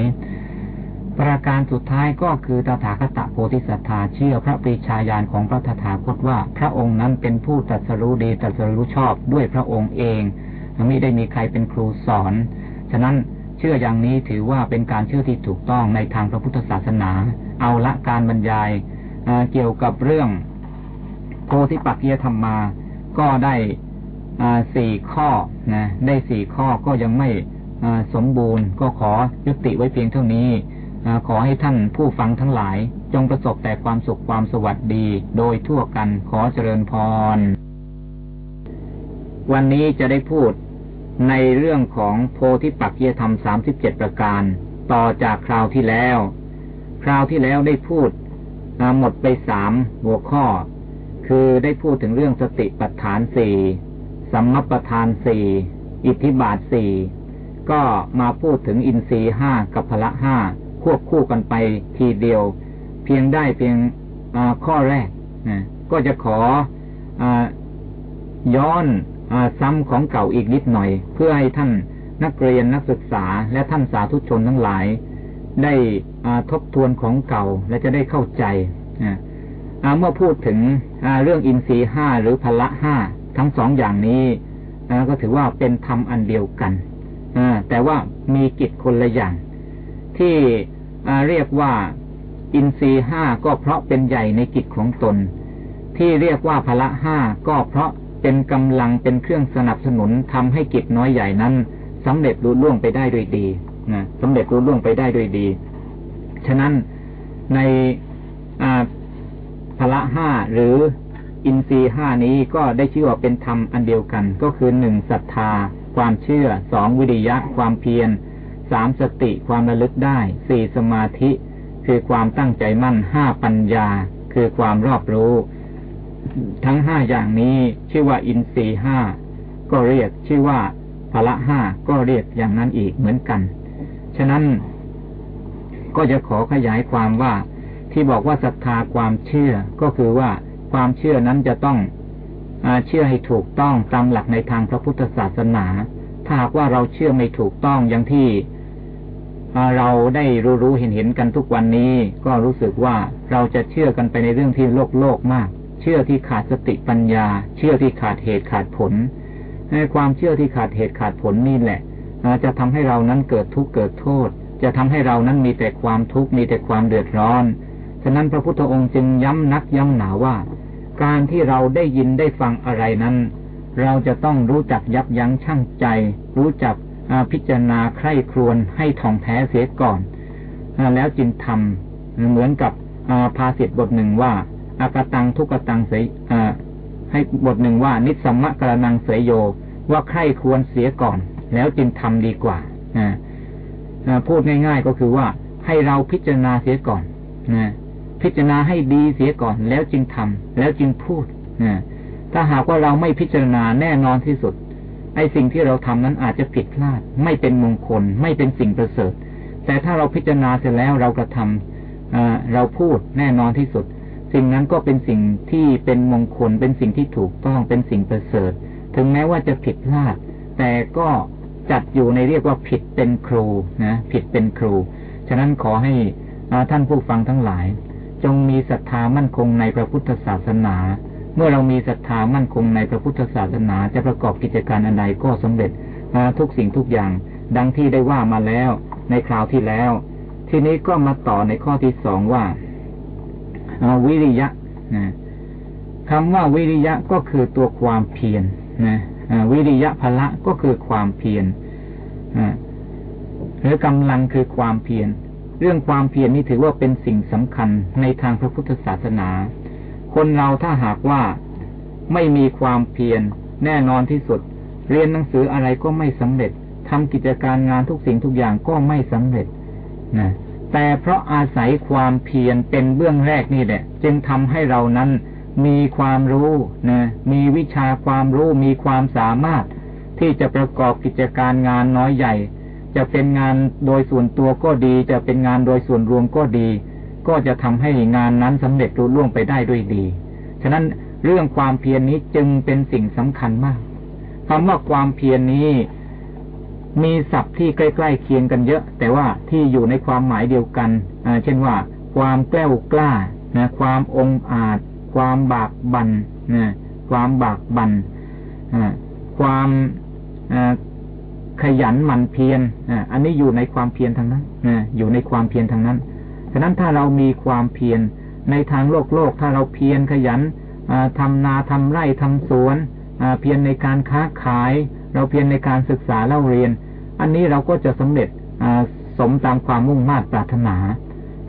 ประการสุดท้ายก็คือตถาคตโพธิสัตธาเชื่อพระปรีชาญาณของพระตถาคตว่า พระองค์นั้นเป็นผู้ตรัสรู้ดีตรัสรู้ชอบด้วยพระองค์เองไม่ได้มีใครเป็นครูสอน ฉะนั้น ชื่ออย่างนี้ถือว่าเป็นการเชื่อที่ถูกต้องในทางพระพุทธศาสนา เอาละการบรรยายเกี่ยวกับเรื่องโพธิปักกียธรรมมา ก็ได้สี่ข้อนะได้สี่ข้อก็ยังไม่สมบูรณ์ก็ขอยุติไว้เพียงเท่านี้ขอให้ท่านผู้ฟังทั้งหลาย จงประสบแต่ความสุขความสวัสดี โดยทั่วกันขอเจริญพร วันนี้จะได้พูด ในเรื่องของโพธิปักเยธรรมสามสิบเจ็ดประการ ต่อจากคราวที่แล้ว คราวที่แล้วได้พูดหมดไปสามหัวข้อ คือได้พูดถึงเรื่องสติปัฏฐานสี่สัมมปทานสี่อิทธิบาทสี่ก็มาพูดถึงอินทรีห้ากับพละห้าควบคู่กันไปทีเดียว เพียงได้เพียงข้อแรกนะก็จะขออย้อน ซ้ำของเก่าอีกนิดหน่อย เพื่อให้ท่านนักเรียนนักศึกษา และท่านสาธุชนทั้งหลาย ได้ทบทวนของเก่าและจะได้เข้าใจเมื่อพูดถึงเรื่องอินทรีห้าหรือพละห้าทั้งสองอย่างนี้ก็ถือว่าเป็นธรรมอันเดียวกันแต่ว่ามีกิจคนละอย่าง ที่เรียกว่าอินทรีห้าก็เพราะเป็นใหญ่ในกิจของตน ที่เรียกว่าพละห้าก็เพราะ เป็นกำลังเป็นเครื่องสนับสนุนทำให้กิจน้อยใหญ่นั้นสำเร็จรุ่ล่วงไปได้ด้วยดีนะสำเร็จรุ่ล่วงไปได้ด้วยดี ฉะนั้นในพละห้าหรืออินทรีห้านี้ก็ได้ชื่อว่าเป็นธรรมอันเดียวกัน ก็คือหนึ่งศรัทธา ความเชื่อสองวิริยะ ความเพียรสามสติความระลึกได้สี่สมาธิ คือความตั้งใจมั่นห้าปัญญา คือความรอบรู้ ทั้งห้าอย่างนี้ชื่อว่าอินทรีห้าก็เรียกชื่อว่าพละห้าก็เรียกอย่างนั้นอีกเหมือนกัน ฉะนั้นก็จะขอขยายความว่าที่บอกว่าศรัทธาความเชื่อก็คือว่าความเชื่อนั้นจะต้องอเชื่อให้ถูกต้องตามหลักในทางพระพุทธศาสนา ถ้าหากว่าเราเชื่อไม่ถูกต้องอย่างที่เราได้รู้รู้เห็นเห็นกันทุกวันนี้ ก็รู้สึกว่าเราจะเชื่อกันไปในเรื่องที่โลกโลกมาก เชื่อที่ขาดสติปัญญา เชื่อที่ขาดเหตุขาดผลในความเชื่อที่ขาดเหตุขาดผลนี่แหละจะทำให้เรานั้นเกิดทุกข์เกิดโทษ จะทำให้เรานั้นมีแต่ความทุกข์มีแต่ความเดือดร้อน ฉะนั้นพระพุทธองค์จึงย้ำนักย้ำหนาว่า การที่เราได้ยินได้ฟังอะไรนั้น เราจะต้องรู้จักยับยั้งชั่งใจ รู้จักพิจารณาใคร่ครวญให้ท่องแท้เสียก่อน แล้วจึงทำเหมือนกับภาษิตบทหนึ่งว่า อากตังทุกตังเสยให้บทหนึ่งว่า นิสัมมะกระนังเสยโย ว่าใครควรเสียก่อน แล้วจึงทำดีกว่าพูดง่าย ๆก็คือว่า ให้เราพิจารณาเสียก่อนนะพิจารณาให้ดีเสียก่อน แล้วจึงทำแล้วจึงพูดนะถ้าหากว่าเราไม่พิจารณาแน่นอนที่สุดไอ้สิ่งที่เราทำนั้นอาจจะผิดพลาด ไม่เป็นมงคล ไม่เป็นสิ่งประเสริฐ แต่ถ้าเราพิจารณาเสร็จแล้วเรากระทำเราพูดแน่นอนที่สุด สิ่งนั้นก็เป็นสิ่งที่เป็นมงคล เป็นสิ่งที่ถูกต้องเป็นสิ่งประเสริฐ ถึงแม้ว่าจะผิดพลาด แต่ก็จัดอยู่ในเรียกว่าผิดเป็นครูนะผิดเป็นครู ฉะนั้นขอให้ท่านผู้ฟังทั้งหลาย จงมีศรัทธามั่นคงในพระพุทธศาสนา เมื่อเรามีศรัทธามั่นคงในพระพุทธศาสนาจะประกอบกิจการอันใดก็สำเร็จทุกสิ่งทุกอย่าง ดังที่ได้ว่ามาแล้วในคราวที่แล้ว ทีนี้ก็มาต่อในข้อที่สองว่า วิริยะนะคำว่าวิริยะก็คือตัวความเพียรนะวิริยะพละก็คือความเพียรหรือกำลังคือความเพียรเรื่องความเพียรนี้ถือว่าเป็นสิ่งสำคัญในทางพระพุทธศาสนา คนเราถ้าหากว่าไม่มีความเพียรแน่นอนที่สุด เรียนหนังสืออะไรก็ไม่สำเร็จทำกิจการงานทุกสิ่งทุกอย่างก็ไม่สำเร็จนะ แต่เพราะอาศัยความเพียรเป็นเบื้องแรกนี่แหละ จึงทำให้เรานั้นมีความรู้นะมีวิชาความรู้มีความสามารถ ที่จะประกอบกิจการงานน้อยใหญ่ จะเป็นงานโดยส่วนตัวก็ดี จะเป็นงานโดยส่วนรวมก็ดี ก็จะทำให้งานนั้นสำเร็จรุ่ล่วงไปได้ด้วยดี ฉะนั้นเรื่องความเพียรนนี้จึงเป็นสิ่งสำคัญมากคำว่าความเพียรนนี้ มีศัพท์ที่ใกล้ๆเคียงกันเยอะ แต่ว่าที่อยู่ในความหมายเดียวกันเช่นว่า ความแกล้วกล้านะความองอาจ ความบากบันนะความบากบันความขยันหมั่นเพียรอันนี้อยู่ในความเพียรทางนั้นอยู่ในความเพียรทางนั้นฉะนั้นถ้าเรามีความเพียรในทางโลกโลก ถ้าเราเพียรขยันทำนาทำไร่ทำสวนเพียรในการค้าขาย เราเพียรในการศึกษาเล่าเรียน อันนี้เราก็จะสำเร็จสมตามความมุ่งมา่ปรารถนา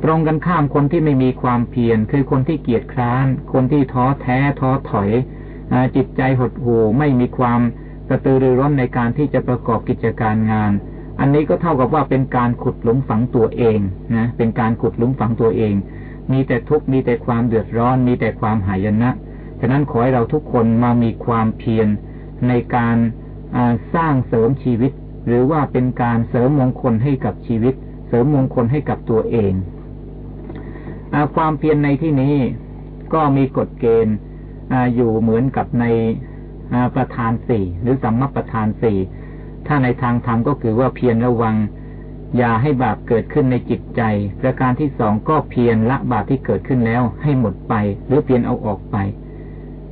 ตรงกันข้ามคนที่ไม่มีความเพียรคือคนที่เกียจคร้าน คนที่ท้อแท้ท้อถอยจิตใจหดหู่ไม่มีความกระตือรือร้นในการที่จะประกอบกิจการงาน อันนี้ก็เท่ากับว่าเป็นการขุดหลุมฝังตัวเองนะเป็นการขุดหลุมฝังตัวเอง มีแต่ทุกข์มีแต่ความเดือดร้อน มีแต่ความหายนะฉะนั้นขอให้เราทุกคนมามีความเพียรในการสร้างเสริมชีวิต หรือว่าเป็นการเสริมมงคลให้กับชีวิต เสริมมงคลให้กับตัวเองอความเพียรในที่นี้ก็มีกฎเกณฑ์อยู่เหมือนกับในประธานสี่หรือสัมมาประธานสี่ถ้าในทางธรรมก็คือว่าเพียรระวัง อย่าให้บาปเกิดขึ้นในจิตใจ ประการที่สองก็เพียรละบาปที่เกิดขึ้นแล้วให้หมดไป หรือเพียรเอาออกไป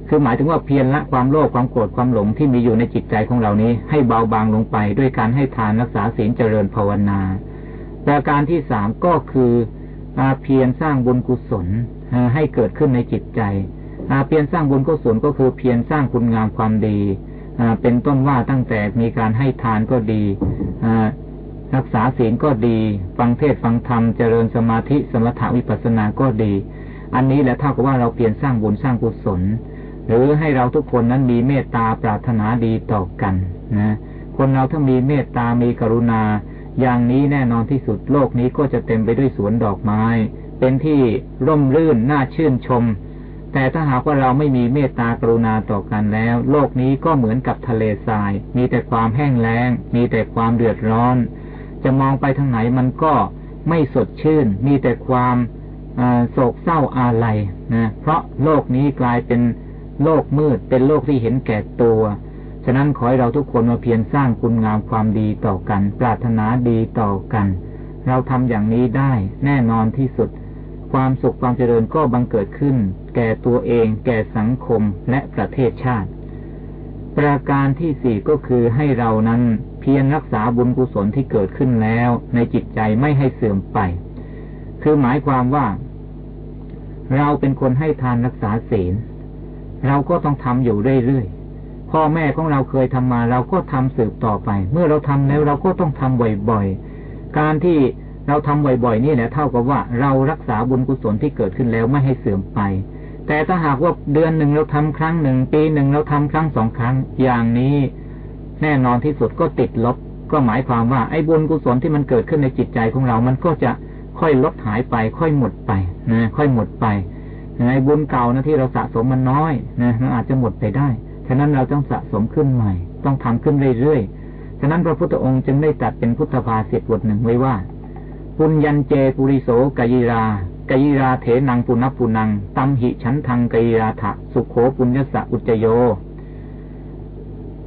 คือหมายถึงว่าเพียรละความโลภความโกรธความหลงที่มีอยู่ในจิตใจของเรานี้ ให้เบาบางลงไปด้วยการให้ทานรักษาศีลเจริญภาวนาประการที่สามก็คือเพียรสร้างบุญกุศลให้เกิดขึ้นในจิตใจเพียรสร้างบุญกุศลก็คือเพียรสร้างคุณงามความดีเป็นต้นว่าตั้งแต่มีการให้ทานก็ดีรักษาศีลก็ดี ฟังเทศฟังธรรมเจริญสมาธิสมถาวิปัสสนาก็ดี อันนี้แหละเท่ากับว่าเราเปลี่ยนสร้างบุญสร้างกุศล หรือให้เราทุกคนนั้นมีเมตตาปรารถนาดีต่อกันนะคนเราถ้ามีเมตตามีกรุณา อย่างนี้แน่นอนที่สุดโลกนี้ก็จะเต็มไปด้วยสวนดอกไม้ เป็นที่ร่มรื่นน่าชื่นชม แต่ถ้าหากว่าเราไม่มีเมตตากรุณาต่อกันแล้ว โลกนี้ก็เหมือนกับทะเลทราย มีแต่ความแห้งแล้ง มีแต่ความเดือดร้อน จะมองไปทางไหนมันก็ไม่สดชื่น มีแต่ความโศกเศร้าอาลัยนะเพราะโลกนี้กลายเป็น โลกมืดเป็นโลกที่เห็นแก่ตัว ฉะนั้นขอให้เราทุกคนมาเพียรสร้างคุณงามความดีต่อกัน ปรารถนาดีต่อกัน เราทำอย่างนี้ได้แน่นอนที่สุด ความสุขความเจริญก็บังเกิดขึ้น แก่ตัวเอง แก่สังคมและประเทศชาติ ประการที่สี่ก็คือให้เรานั้นเพียรรักษาบุญกุศลที่เกิดขึ้นแล้ว ในจิตใจไม่ให้เสื่อมไป คือหมายความว่า เราเป็นคนให้ทานรักษาศีล เราก็ต้องทำอยู่เรื่อยๆพ่อแม่ของเราเคยทำมา เราก็ทำสืบต่อไป เมื่อเราทำแล้วเราก็ต้องทำบ่อยๆการที่เราทำบ่อยๆนี่แหละเท่ากับว่าเรารักษาบุญกุศลที่เกิดขึ้นแล้วไม่ให้เสื่อมไป แต่ถ้าหากว่าเดือนหนึ่งเราทำครั้งหนึ่งปีหนึ่งเราทำครั้งสองครั้งอย่างนี้แน่นอนที่สุดก็ติดลบ ก็หมายความว่าไอ้บุญกุศลที่มันเกิดขึ้นในจิตใจของเรา มันก็จะค่อยลดหายไป ค่อยหมดไปนะค่อยหมดไป ไอ้บุญเก่านะที่เราสะสมมันน้อยนะมันอาจจะหมดไปได้ ฉะนั้นเราต้องสะสมขึ้นใหม่ ต้องทำขึ้นเรื่อยๆ ฉะนั้นพระพุทธองค์จึงได้ตัดเป็นพุทธภาษิตบทหนึ่งไว้ว่า ปุญญันเจปุริโสกยิรากยิราเถนังปุณปุนังตัมหิฉันทังกยิราถะสุขโขปุญญสะอุจโย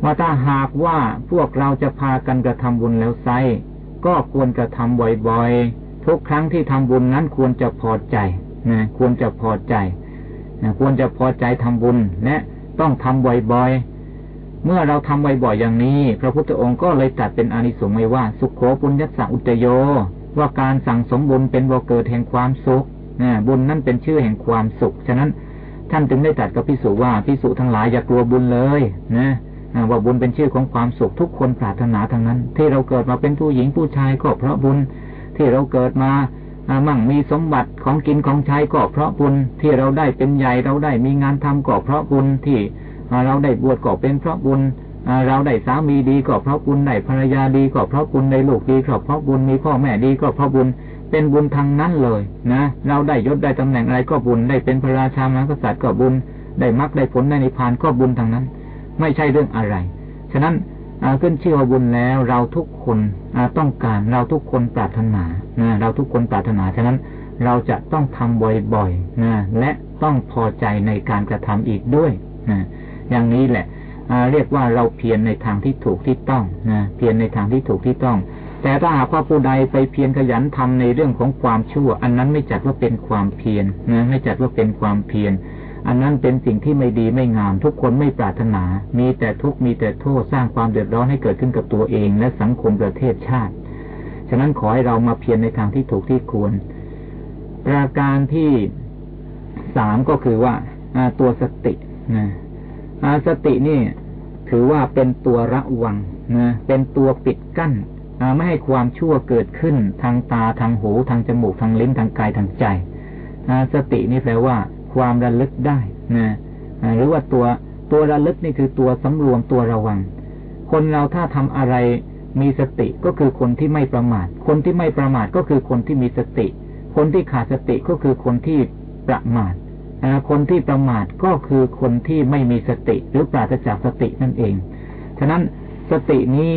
ว่าถ้าหากว่าพวกเราจะพากันกระทำบุญแล้วไซก็ควรกระทำบ่อยๆ ทุกครั้งที่ทำบุญนั้นควรจะพอใจ นะควรจะพอใจนะควรจะพอใจทำบุญและต้องทำบ่อยๆ เมื่อเราทำบ่อยๆอย่างนี้ พระพุทธองค์ก็เลยตัดเป็นอานิสงส์ไว้ว่า สุขโขปุญญสัอุตโย ว่าการสั่งสมบุญเป็นบ่เกิดแห่งความสุขนะบุญนั่นเป็นชื่อแห่งความสุข ฉะนั้นท่านจึงได้ตัดกับพิสุว่าพิสุทั้งหลายอย่ากลัวบุญเลยนะว่าบุญเป็นชื่อของความสุขทุกคนปรารถนาทั้งนั้น ที่เราเกิดมาเป็นผู้หญิงผู้ชายก็เพราะบุญที่เราเกิดมา มั่งมีสมบัติของกินของใช้ก็เพราะบุญที่เราได้เป็นใหญ่เราได้มีงานทำก็เพราะบุญที่เราได้บวชก็เป็นเพราะบุญเราได้สามีดีก็เพราะบุญได้ภรรยาดีก็เพราะบุญได้ลูกดีก็เพราะบุญมีพ่อแม่ดีก็เพราะบุญเป็นบุญทางนั้นเลยนะเราได้ยศได้ตำแหน่งอะไรก็บุญได้เป็นพระราชามหากษัตริย์ก็บุญได้มรรคได้ผลได้นิพพานก็บุญทางนั้น ไม่ใช่เรื่องอะไร ฉะนั้น ขึ้นชื่อว่าบุญแล้วเราทุกคนต้องการเราทุกคนปรารถนานะเราทุกคนปรารถนาฉะนั้นเราจะต้องทำบ่อยๆนะและต้องพอใจในการกระทำอีกด้วยนะอย่างนี้แหละเรียกว่าเราเพียรในทางที่ถูกที่ต้องนะเพียรในทางที่ถูกที่ต้อง แต่ถ้าหากว่าผู้ใดไปเพียรขยันทำในเรื่องของความชั่ว อันนั้นไม่จัดว่าเป็นความเพียรนะไม่จัดว่าเป็นความเพียร อันนั้นเป็นสิ่งที่ไม่ดีไม่งาม ทุกคนไม่ปรารถนา มีแต่ทุกข์มีแต่โทษสร้างความเดือดร้อนให้เกิดขึ้นกับตัวเอง และสังคมประเทศชาติ ฉะนั้นขอให้เรามาเพียรในทางที่ถูกที่ควร ประการที่สามก็คือว่าตัวสตินะสตินี่ถือว่าเป็นตัวระวังนะเป็นตัวปิดกั้นไม่ให้ความชั่วเกิดขึ้นทางตาทางหูทางจมูกทางลิ้นทางกายทางใจสตินี่แปลว่า ความระลึกได้นะหรือว่าตัวตัวระลึกนี่คือตัวสำรวมตัวระวัง คนเราถ้าทำอะไรมีสติก็คือคนที่ไม่ประมาท คนที่ไม่ประมาทก็คือคนที่มีสติ คนที่ขาดสติก็คือคนที่ประมาทคนที่ประมาทก็คือคนที่ไม่มีสติ หรือปราศจากสตินั่นเอง ฉะนั้นสตินี้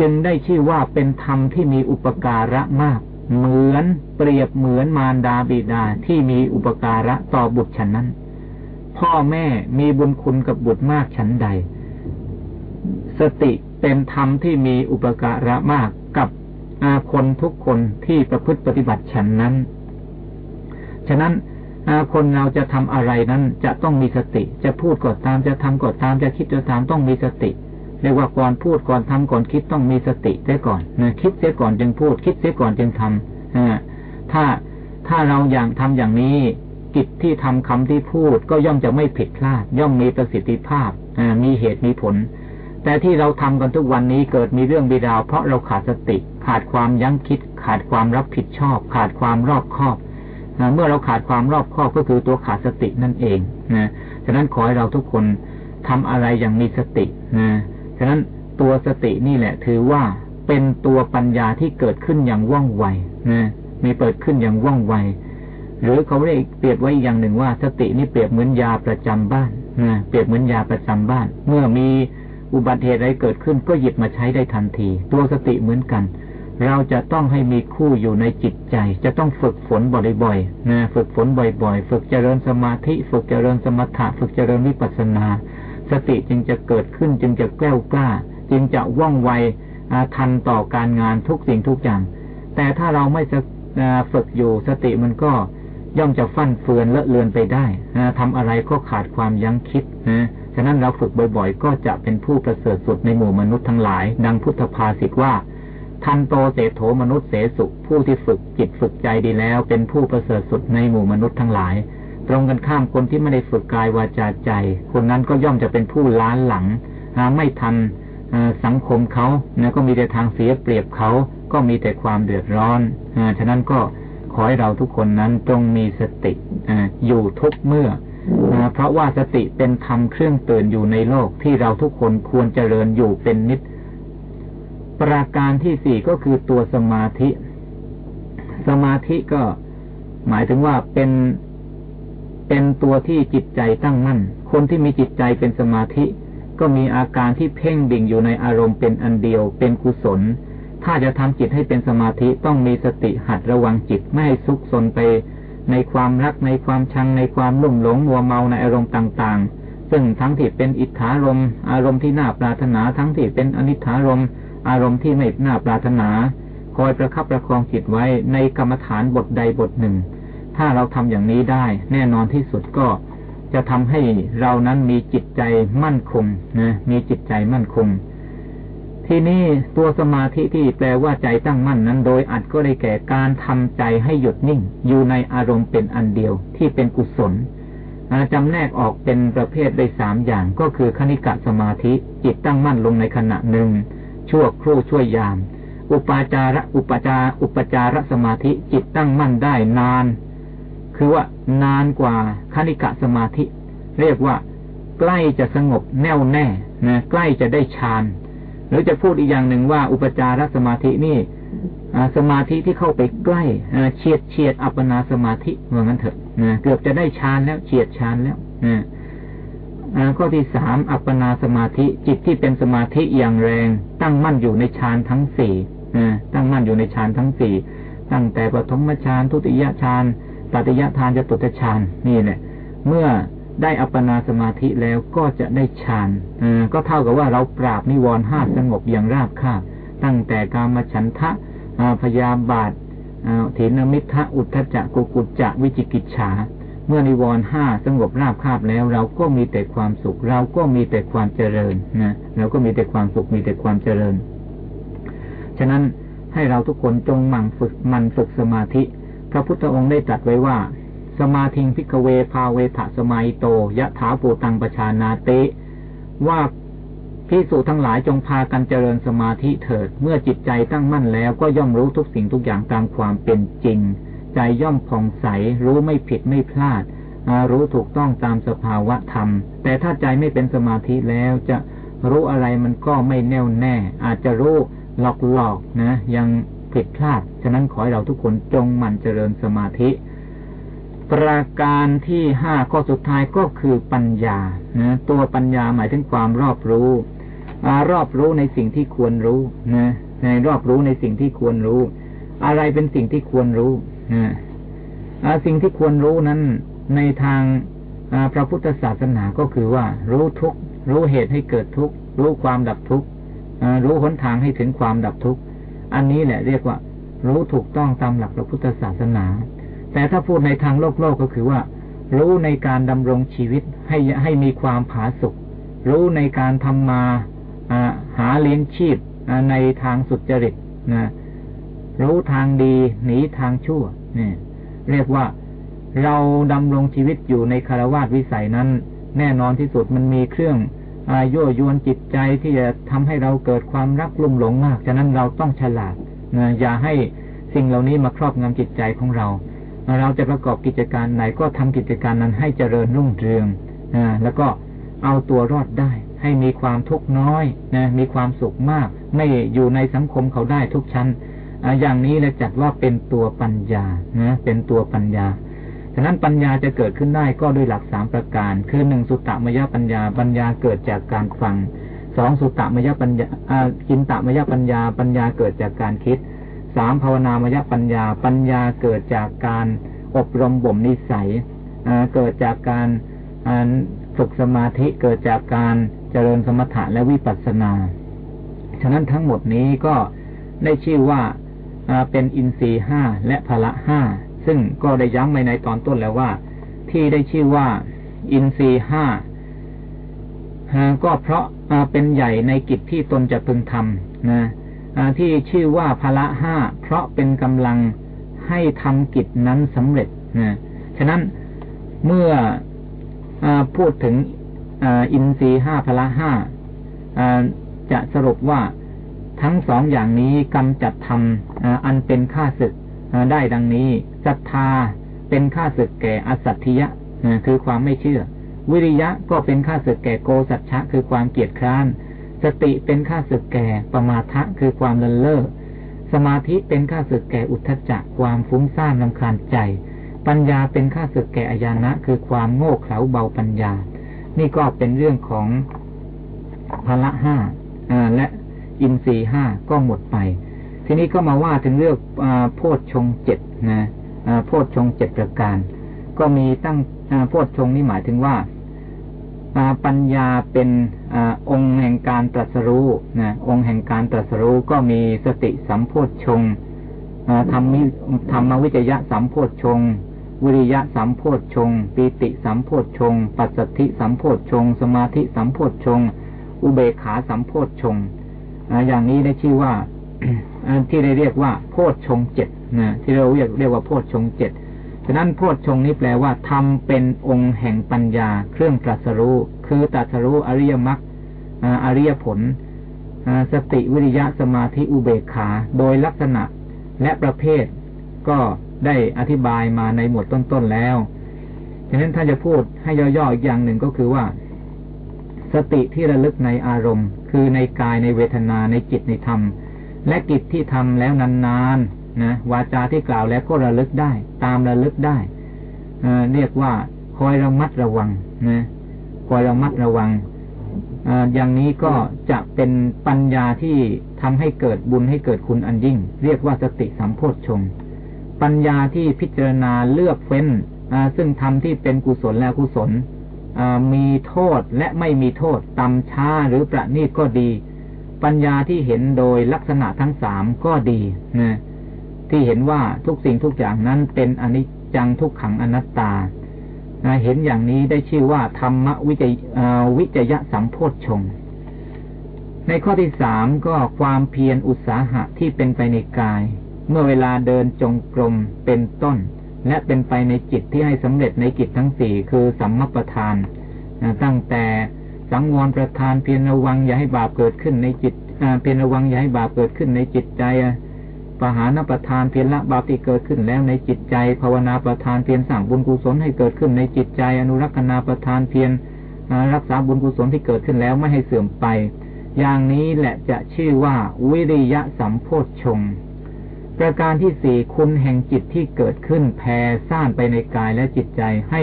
จึงได้ชื่อว่าเป็นธรรมที่มีอุปการะมาก เหมือนเปรียบเหมือนมารดาบิดาที่มีอุปการะต่อบุตรฉันนั้น พ่อแม่มีบุญคุณกับบุตรมากฉันใด สติเป็นธรรมที่มีอุปการะมากกับอาคนทุกคนที่ประพฤติปฏิบัติฉันนั้น ฉะนั้นอาคนเราจะทำอะไรนั้นจะต้องมีสติ จะพูดก่อตามจะทำก่อตามจะคิดจะตามต้องมีสติ เรียกว่าก่อนพูดก่อนทำก่อนคิดต้องมีสติเสียก่อนนะคิดเสียก่อนจึงพูด คิดเสียก่อนจึงทำถ้าถ้าเราอย่างทำอย่างนี้ กิจที่ทำคำที่พูดก็ย่อมจะไม่ผิดพลาด ย่อมมีประสิทธิภาพมีเหตุมีผล แต่ที่เราทำกันทุกวันนี้เกิดมีเรื่องมีราว เพราะเราขาดสติ ขาดความยั้งคิด ขาดความรับผิดชอบ ขาดความรอบคอบเมื่อเราขาดความรอบคอบก็คือตัวขาดสตินั่นเองนะฉะนั้นขอให้เราทุกคนทำอะไรอย่างมีสตินะะนั้นตัวสตินี่แหละ ถือว่าเป็นตัวปัญญาที่เกิดขึ้นอย่างว่องไวนะมีเปิดขึ้นอย่างว่องไว หรือเขาเรียกเปรียบไว้อย่างหนึ่งว่า สตินี่เปรียบเหมือนยาประจำบ้านนะเปรียบเหมือนยาประจำบ้าน เมื่อมีอุบัติเหตุอะไรเกิดขึ้นก็หยิบมาใช้ได้ทันที ตัวสติเหมือนกัน เราจะต้องให้มีคู่อยู่ในจิตใจ จะต้องฝึกฝนบ่อยๆนะฝึกฝนบ่อยๆ ฝึกเจริญสมาธิ ฝึกเจริญสมถะ ฝึกเจริญวิปัสสนา สติจึงจะเกิดขึ้นจึงจะแกล้วกล้า จึงจะว่องไวทันต่อการงานทุกสิ่งทุกอย่าง แต่ถ้าเราไม่ฝึกอยู่สติมันก็ย่อมจะฟั่นเฟือนเลอะเลือนไปได้ทำอะไรก็ขาดความยั้งคิดนะฉะนั้นเราฝึกบ่อยๆ ก็จะเป็นผู้ประเสริฐสุดในหมู่มนุษย์ทั้งหลาย ดังพุทธภาษิตว่า ทันโตเสโถมนุษย์เสสุผู้ที่ฝึกจิตฝึกใจดีแล้ว เป็นผู้ประเสริฐสุดในหมู่มนุษย์ทั้งหลาย ตรงกันข้ามคนที่ไม่ได้ฝึกกายวาจาใจ คนนั้นก็ย่อมจะเป็นผู้ล้านหลังไม่ทันสังคมเขานะก็มีแต่ทางเสียเปรียบเขาก็มีแต่ความเดือดร้อนฉะนั้นก็ขอให้เราทุกคนนั้นจงมีสติอยู่ทุกเมื่อ เพราะว่าสติเป็นธรรมเครื่องเตือนอยู่ในโลกที่เราทุกคนควรเจริญอยู่เป็นนิด ประการที่สี่ก็คือตัวสมาธิ สมาธิก็หมายถึงว่าเป็น เป็นตัวที่จิตใจตั้งมั่น คนที่มีจิตใจเป็นสมาธิ ก็มีอาการที่เพ่งดิ่งอยู่ในอารมณ์เป็นอันเดียว เป็นกุศล ถ้าจะทำจิตให้เป็นสมาธิต้องมีสติหัดระวังจิตไม่ให้ซุกซนไป ในความรักในความชังในความลุ่มหลงมัวเมาในอารมณ์ต่างๆ ซึ่งทั้งที่เป็นอิทธารมอารมณ์ที่น่าปรารถนาทั้งที่เป็นอนิธารมอารมณ์ที่ไม่น่าปรารถนา คอยประคับประคองจิตไว้ในกรรมฐานบทใดบทหนึ่ง ถ้าเราทำอย่างนี้ได้ แน่นอนที่สุดก็จะทำให้เรานั้นมีจิตใจมั่นคงนะมีจิตใจมั่นคง ที่นี้ตัวสมาธิที่แปลว่าใจตั้งมั่นนั้น โดยอัดก็ได้แก่การทำใจให้หยุดนิ่ง อยู่ในอารมณ์เป็นอันเดียวที่เป็นกุศลจำแนกออกเป็นประเภทได้สามอย่างก็คือคณิกะสมาธิจิตตั้งมั่นลงในขณะหนึ่ง ชั่วครู่ช่วยยาม อุปาจาระอุปจา อุปจารสมาธิจิตตั้งมั่นได้นาน คือว่านานกว่าคณิกะสมาธิ เรียกว่า ใกล้จะสงบแน่วแน่นะใกล้จะได้ฌานหรือจะพูดอีกอย่างหนึ่งว่าอุปจารสมาธินี่สมาธิที่เข้าไปใกล้เฉียดเฉียดอัปปนาสมาธิเหมือนกันเถอะนะเกือบจะได้ฌานแล้วเฉียดฌานแล้วนะข้อที่สามอัปปนาสมาธิจิตที่เป็นสมาธิอย่างแรง ตั้งมั่นอยู่ในฌานทั้งสี่ตั้งมั่นอยู่ในฌานทั้งสี่ตั้งแต่ปฐมฌานทุติยฌาน ตติยฌานจะตุตฌานนี่แหละ เมื่อได้อัปปนาสมาธิแล้วก็จะได้ฌานก็เท่ากับว่าเราปราบนิวรณ์ห้าสงบอย่างราบคาบตั้งแต่กามฉันทะพยาบาทถินมิทะอุทธจักกุกุจจะวิจิกิจฉา เมื่อนิวรณ์ห้าสงบราบคาบแล้ว เราก็มีแต่ความสุข เราก็มีแต่ความเจริญนะเราก็มีแต่ความสุขมีแต่ความเจริญ ฉะนั้นให้เราทุกคนจงมั่งฝึกมันฝึกสมาธิ พระพุทธองค์ได้ตรัสไว้ว่า สมาธิงพิกเวพาเวทะสมัยโตยะถาปูตังประชานาเต ว่าพิสูจทั้งหลายจงพากันเจริญสมาธิเถิด เมื่อจิตใจตั้งมั่นแล้วก็ย่อมรู้ทุกสิ่งทุกอย่างตามความเป็นจริง ใจย่อมผ่องใส รู้ไม่ผิดไม่พลาด รู้ถูกต้องตามสภาวะธรรม แต่ถ้าใจไม่เป็นสมาธิแล้วจะรู้อะไรมันก็ไม่แน่วแน่ อาจจะรู้หลอกหลอกนะ ยัง ผิดพลาด ฉะนั้นขอให้เราทุกคนจงมั่นเจริญสมาธิ ประการที่ห้าข้อสุดท้ายก็คือปัญญานะตัวปัญญาหมายถึงความรอบรู้อรอบรู้ในสิ่งที่ควรรู้นะในรอบรู้ในสิ่งที่ควรรู้ อะไรเป็นสิ่งที่ควรรู้นะสิ่งที่ควรรู้นั้นในทางพระพุทธศาสนาก็คือว่า รู้ทุกรู้เหตุให้เกิดทุกรู้ความดับทุกรู้หนทางให้ถึงความดับทุก อันนี้แหละเรียกว่า รู้ถูกต้องตามหลักพระพุทธศาสนา แต่ถ้าพูดในทางโลกโลกก็คือว่า รู้ในการดำรงชีวิตให้ให้มีความผาสุกรู้ในการทำมาหาเลี้ยงชีพในทางสุจริตนะรู้ทางดีหนีทางชั่วเนี่ยเรียกว่าเราดำรงชีวิตอยู่ในคารวาสวิสัยนั้น แน่นอนที่สุดมันมีเครื่อง ยั่วยวนจิตใจที่จะทำให้เราเกิดความรักลุ่มหลงมาก ฉะนั้นเราต้องฉลาดนะอย่าให้สิ่งเหล่านี้มาครอบงำจิตใจของเรา เราจะประกอบกิจการไหนก็ทำกิจการนั้นให้เจริญรุ่งเรืองนะแล้วก็เอาตัวรอดได้ ให้มีความทุกข์น้อยนะมีความสุขมาก ไม่อยู่ในสังคมเขาได้ทุกชั้น อย่างนี้เลยจัดว่าเป็นตัวปัญญานะเป็นตัวปัญญา ฉะนั้นปัญญาจะเกิดขึ้นได้ก็ด้วยหลักสามประการ คือหนึ่งสุตตมยปัญญา ปัญญาเกิดจากการฟังสองสุตตมยปัญญากินตมยปัญญา ปัญญาเกิดจากการคิดสามภาวนามยปัญญา ปัญญาเกิดจากการอบรมบ่มนิสัยเกิดจากการฝึกสมาธิเกิดจากการเจริญสมถะและวิปัสสนา ฉะนั้นทั้งหมดนี้ก็ได้ชื่อว่าเป็นอินทรีห้าและพละห้า ซึ่งก็ได้ย้ำไปในตอนต้นแล้วว่า ที่ได้ชื่อว่า อินทรีห้าก็เพราะเป็นใหญ่ในกิจที่ตนจะพึงทำนะที่ชื่อว่าพละห้าเพราะเป็นกำลังให้ทำกิจนั้นสำเร็จนะฉะนั้นเมื่ออพูดถึงอินทรีห้าพละห้าจะสรุปว่าทั้งสองอย่างนี้กำจัดทำอันเป็นค่าศึกได้ดังนี้ ศรัทธาเป็นค่าศึกแก่อสัตถิยะคือความไม่เชื่อ วิริยะก็เป็นค่าศึกแก่โกสัจฉะคือความเกียจคร้าน สติเป็นค่าศึกแก่ปมาทะคือความเลินเล่อสมาธิเป็นค่าศึกแก่อุทธจักความฟุ้งซ่านลำคาญใจ ปัญญาเป็นค่าศึกแก่อายานะ คือความโง่เขลาเบาปัญญา นี่ก็เป็นเรื่องของพละห้าและอินทรีห้าก็หมดไป ทีนี้ก็มาว่าถึงเรื่องโพชฌงเจ็ดนะ โพชฌงเจ็ดประการ ก็มีตั้งโพชฌงนี่หมายถึงว่าปัญญาเป็นอองค์แห่งการตรัสรู้นะองค์แห่งการตรัสรู้ก็มีสติสัมโพชฌงธรรมธรรมวิจยะสัมโพชฌงวิริยะสัมโพชฌงปีติสัมโพชฌงปัสสธิสัมโพชฌงสมาธิสัมโพชฌงอุเบกขาสัมโพชฌงอย่างนี้ได้ชื่อว่าที่ได้เรียกว่าโพชฌงเจ็ด นะที่เราเรียกเรียกว่าโพชฌงเจ็ดฉะนั้นโพชฌงนี้แปลว่าทำเป็นองค์แห่งปัญญา เครื่องตรัสรู้ คือตรัสรู้อริยมรรคอริยผลสติวิริยะสมาธิอุเบกขา โดยลักษณะและประเภท ก็ได้อธิบายมาในหมวดต้นๆแล้วฉะนั้นถ้าจะพูดให้ย่อๆอีกอย่างหนึ่งก็คือว่า สติที่ระลึกในอารมณ์ คือในกายในเวทนาในจิตในธรรม และกิจที่ทำแล้วนาน นะวาจาที่กล่าวแล้วก็ระลึกได้ ตามระลึกได้เรียกว่าคอยระมัดระวังนะคอยระมัดระวังอย่างนี้ก็จะเป็นปัญญาที่ทำให้เกิดบุญให้เกิดคุณอันยิ่ง เรียกว่าสติสัมโพชฌงปัญญาที่พิจารณาเลือกเฟ้นซึ่งทำที่เป็นกุศลและกุศลมีโทษและไม่มีโทษตำช้าหรือประณีตก็ดี ปัญญาที่เห็นโดยลักษณะทั้งสามก็ดีนะ ที่เห็นว่าทุกสิ่งทุกอย่างนั้นเป็นอนิจจังทุกขังอนัตตาเห็นอย่างนี้ได้ชื่อว่าธรรมวิจวิจยะสัมโพธชงในข้อที่สามก็ความเพียรอุตสาหะที่เป็นไปในกาย เมื่อเวลาเดินจงกรมเป็นต้น และเป็นไปในจิตที่ให้สำเร็จในกิจทั้งสี่คือสัมมประธานตั้งแต่สังวรประธานเพียรระวังอย่าให้บาปเกิดขึ้นในจิตเพียรระวังอย่าให้บาปเกิดขึ้นในจิตใจ ปหานประทานเพียรละบาปที่เกิดขึ้นแล้วในจิตใจ ภาวนาประทานเพียรสั่งบุญกุศลให้เกิดขึ้นในจิตใจ อนุรักษณาประทานเพียรรักษาบุญกุศลที่เกิดขึ้นแล้วไม่ให้เสื่อมไป อย่างนี้แหละจะชื่อว่าวิริยะสัมโพชฌงประการที่สี่คุณแห่งจิตที่เกิดขึ้นแผ่ซ่านไปในกายและจิตใจให้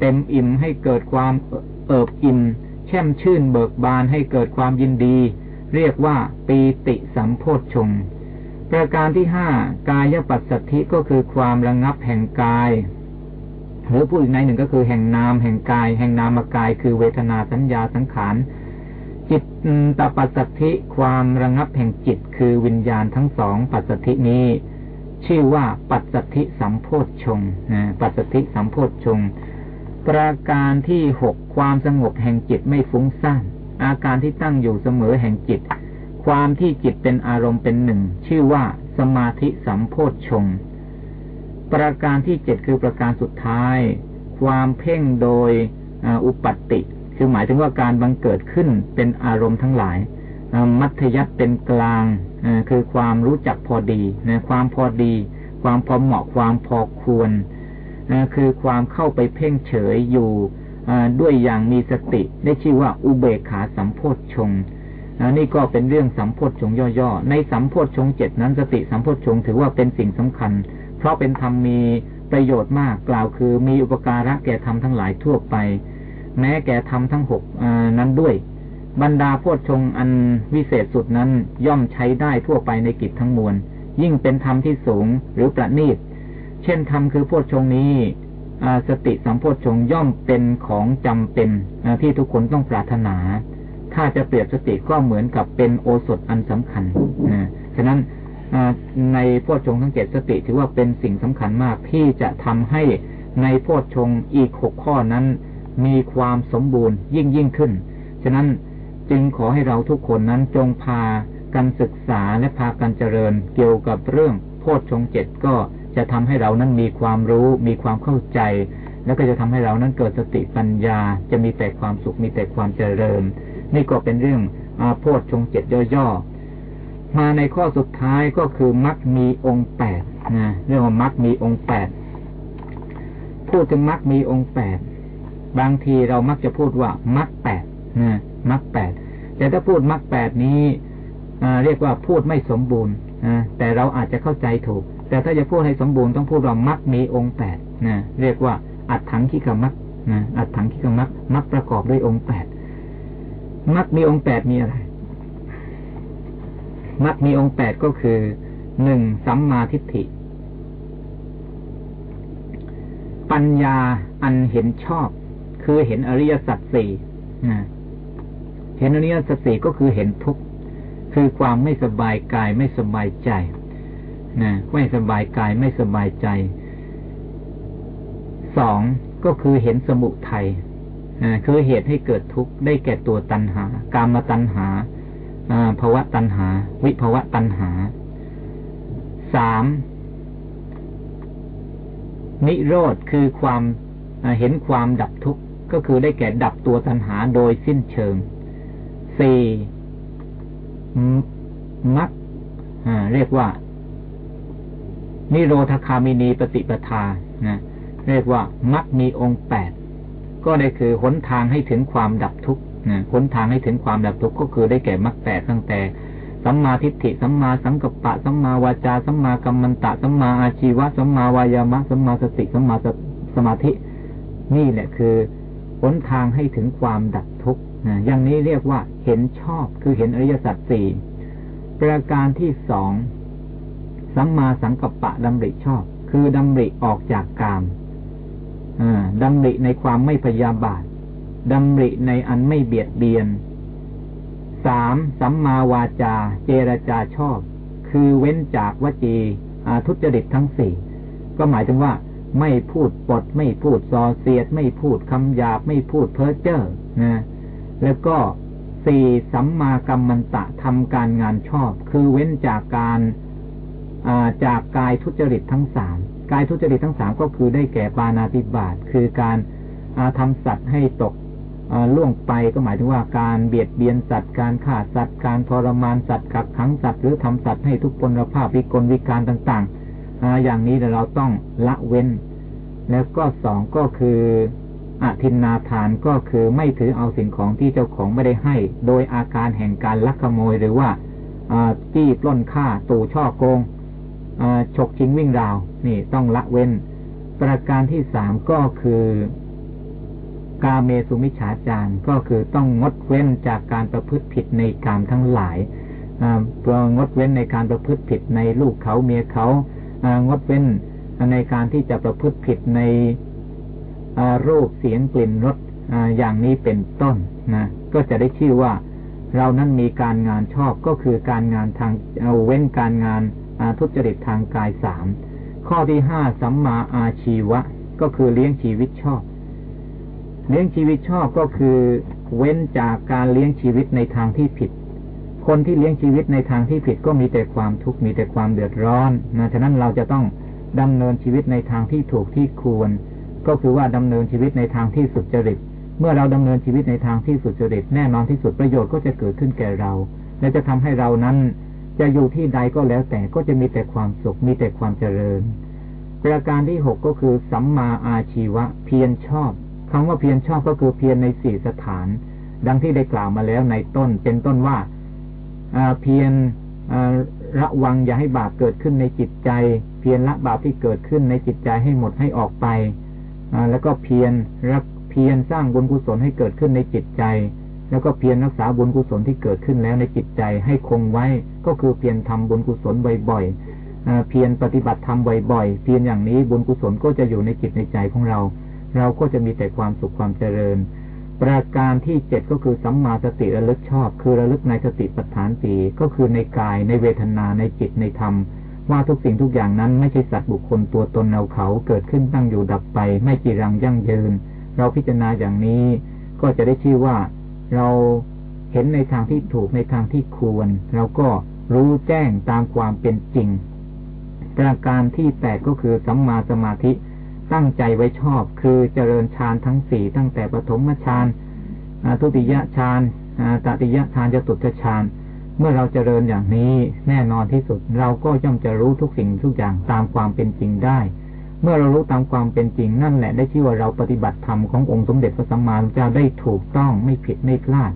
เต็มอิ่มให้เกิดความเอิบอิ่มแช่มชื่นเบิกบานให้เกิดความยินดี เรียกว่าปีติสัมโพชฌง ประการที่ห้ากายปัสสัทธิก็คือความระงงับแห่งกาย หรือพูดอีกในหนึ่งก็คือแห่งนามแห่งกาย แห่งนามกาย คือเวทนาสัญญาสังขารจิตตปัสสธิความระงับแห่งจิต คือวิญญาณทั้งสองปัสสธินี้ ชื่อว่าปัสสธิสัมโพธชงนะปัสสธิสัมโพธชงประการที่หกความสงบแห่งจิตไม่ฟุ้งซ่านอาการที่ตั้งอยู่เสมอแห่งจิต ความที่จิตเป็นอารมณ์เป็นหนึ่ง ชื่อว่าสมาธิสัมโพธชงประการที่เจ็ดคือประการสุดท้าย ความเพ่งโดยอุปัติ คือหมายถึงว่าการบังเกิดขึ้นเป็นอารมณ์ทั้งหลาย มัธยัตเป็นกลางคือความรู้จักพอดีนะความพอดี ความพอเหมาะความพอควรคือความเข้าไปเพ่งเฉยอยู่ด้วยอย่างมีสติ ได้ชื่อว่าอุเบกขาสัมโพธชงค์ นี่ก็เป็นเรื่องสัมโพธชงย่อๆ ในสัมโพธชงเจ็ดนั้นสติสัมโพธชงถือว่าเป็นสิ่งสำคัญ เพราะเป็นธรรมมีประโยชน์มากกล่าวคือ มีอุปการะแก่ธรรมทั้งหลายทั่วไป แม้แก่ธรรมทั้งหกนั้นด้วย บรรดาโพชฌงอันวิเศษสุดนั้นย่อมใช้ได้ทั่วไปในกิจทั้งมวล ยิ่งเป็นธรรมที่สูงหรือประณีต เช่นธรรมคือโพชฌงนี้สติสัมโพชฌงย่อมเป็นของจำเป็นที่ทุกคนต้องปรารถนา ถ้าจะเปรียบสติก็เหมือนกับเป็นโอสถอันสำคัญนะฉะนั้นในโพชฌงทั้งเจ็ดสติถือว่าเป็นสิ่งสำคัญมากที่จะทำให้ในโพชฌงอีกหกข้อนั้น มีความสมบูรณ์ยิ่งยิ่งขึ้น ฉะนั้นจึงขอให้เราทุกคนนั้นจงพากันศึกษาและพากันเจริญเกี่ยวกับเรื่องโพชฌงเจ็ดก็จะทำให้เรานั้นมีความรู้ มีความเข้าใจ แล้วก็จะทำให้เรานั้นเกิดสติปัญญา จะมีแต่ความสุขมีแต่ความเจริญ นี่ก็เป็นเรื่องอโพชฌงเจ็ดย่อๆ มาในข้อสุดท้ายก็คือมักมีองค์แปดนะเรื่องว่ามักมีองค์แปดพูดถึงมักมีองค์แปดบางทีเรามักจะพูดว่ามักแปดนะมักแปดแต่ถ้าพูดมักแปดนี้เรียกว่าพูดไม่สมบูรณ์แต่เราอาจจะเข้าใจถูก แต่ถ้าจะพูดให้สมบูรณ์ต้องพูดว่ามักมีองค์แปดนะเรียกว่าอัดถังขีกมักนะอัดถังขีกมักมักประกอบด้วยองค์แปด มักมีองค์แปดมีอะไร มักมีองค์แปดก็คือหนึ่งสัมมาทิฏฐิ ปัญญาอันเห็นชอบ คือเห็นอริยสัจสี่นะเห็นอริยสัจสี่ก็คือเห็นทุกข์คือความไม่สบายกายไม่สบายใจนะไม่สบายกายไม่สบายใจสองก็คือเห็นสมุทัย คือเหตุให้เกิดทุกข์ได้แก่ตัวตัณหา กามตัณหาภาวะตัณหา วิภาวะตัณหาสามนิโรธคือความเห็นความดับทุกข์ก็คือได้แก่ดับตัวตัณหาโดยสิ้นเชิงสี่มักเรียกว่า นิโรธคามินีปฏิปทานะเรียกว่ามักมีองค์แปด ก็ได้คือหนทางให้ถึงความดับทุกข์นะหนทางให้ถึงความดับทุกข์ก็คือได้แก่มักแปดตั้งแต่สัมมาทิฏฐิสัมมาสังกัปปะสัมมาวาจาสัมมากัมมันตะสัมมาอาชีวะสัมมาวายามะสัมมาสติสัมมาสมาธิ นี่แหละคือหนทางให้ถึงความดับทุกข์อย่างนี้เรียกว่าเห็นชอบคือเห็นอริยสัจสี่ประการที่สองสัมมาสังกัปปะดำริชอบ คือดำริออกจากกาม ดำริในความไม่พยาบาทดำริในอันไม่เบียดเบียนสามสัมมาวาจา เจรจาชอบ คือเว้นจากวจีทุจริตทั้งสี่ก็หมายถึงว่าไม่พูดปด ไม่พูดซอเสียด ไม่พูดคำหยาบ ไม่พูดเพ้อเจ้อนะแล้วก็สี่สัมมากรรมันตะทำการงานชอบ คือเว้นจากการจากกายทุจริตทั้งสาม กายทุจริตทั้งสามก็คือได้แก่ปานาติบาตคือการทำสัตว์ให้ตกล่วงไปก็หมายถึงว่าการเบียดเบียนสัตว์ การฆ่าสัตว์ การทรมานสัตว์กักขังสัตว์หรือทำสัตว์ให้ทุกพลภาพวิกลวิการต่างๆ อย่างนี้เราต้องละเว้น แล้วก็สองก็คืออธินนาทานก็คือไม่ถือเอาสิ่งของที่เจ้าของไม่ได้ให้ โดยอาการแห่งการลักขโมยหรือว่าจี้ปล้นฆ่าตู่ช่อโกง ฉกชิงวิ่งราว นี่ต้องละเว้น ประการที่สามก็คือกาเมสุมิฉาจารก็คือต้องงดเว้นจากการประพฤติผิดในกามทั้งหลายงดเว้นในการประพฤติผิดในลูกเขาเมียเขางดเว้นในการที่จะประพฤติผิดในรูปเสียงกลิ่นรสอย่างนี้เป็นต้นนะก็จะได้ชื่อว่า เรานั้นมีการงานชอบก็คือการงานทางเาเว้นการงาน ทุจริตทางกายสามข้อที่ห้าสัมมาอาชีวะ ก็คือเลี้ยงชีวิตชอบ เลี้ยงชีวิตชอบก็คือ เว้นจากการเลี้ยงชีวิตในทางที่ผิด คนที่เลี้ยงชีวิตในทางที่ผิดก็มีแต่ความทุกข์มีแต่ความเดือดร้อนนะฉะนั้นเราจะต้องดำเนินชีวิตในทางที่ถูกที่ควร ก็คือว่าดำเนินชีวิตในทางที่สุจริต เมื่อเราดำเนินชีวิตในทางที่สุจริต แน่นอนที่สุดประโยชน์ก็จะเกิดขึ้นแก่เรา และจะทำให้เรานั้น จะอยู่ที่ใดก็แล้วแต่ก็จะมีแต่ความสุข มีแต่ความเจริญ ประการที่หกก็คือสัมมาอาชีวะ เพียรชอบคำว่าเพียรชอบก็คือเพียรในสี่สถาน ดังที่ได้กล่าวมาแล้วในต้น เป็นต้นว่าเพียรระวังอย่าให้บาปเกิดขึ้นในจิตใจ เพียรละบาปที่เกิดขึ้นในจิตใจให้หมดให้ออกไปแล้วก็เพียรรักเพียรสร้างบุญกุศลให้เกิดขึ้นในจิตใจ แล้วก็เพียรรักษาบุญกุศลที่เกิดขึ้นแล้วในจิตใจให้คงไว้ ก็คือเพียรทำบุญกุศลบ่อยๆเพียรปฏิบัติทำบ่อยๆเพียรอย่างนี้บุญกุศลก็จะอยู่ในจิตในใจของเรา เราก็จะมีแต่ความสุขความเจริญ ประการที่เจ็ดก็คือสัมมาสติระลึกชอบ คือระลึกในสติปัฏฐานสี่ก็คือในกายในเวทนาในจิตในธรรมว่าทุกสิ่งทุกอย่างนั้นไม่ใช่สัตว์บุคคลตัวตนเราเขาเกิดขึ้นตั้งอยู่ดับไป ไม่จีรังยั่งยืน เราพิจารณาอย่างนี้ ก็จะได้ชื่อว่า เราเห็นในทางที่ถูกในทางที่ควร เราก็รู้แจ้งตามความเป็นจริง ประการที่แปดก็คือสัมมาสมาธิตั้งใจไว้ชอบ คือเจริญฌานทั้งสี่ตั้งแต่ปฐมฌานทุติยฌานตติยฌานจะตุตฌานเมื่อเราเจริญอย่างนี้แน่นอนที่สุด เราก็ย่อมจะรู้ทุกสิ่งทุกอย่างตามความเป็นจริงได้ เมื่อเรารู้ตามความเป็นจริงนั่นแหละได้ชื่อว่าเราปฏิบัติธรรมขององค์สมเด็จพระสัมมาสัมพุทธเจ้าได้ถูกต้องไม่ผิดไม่พลาด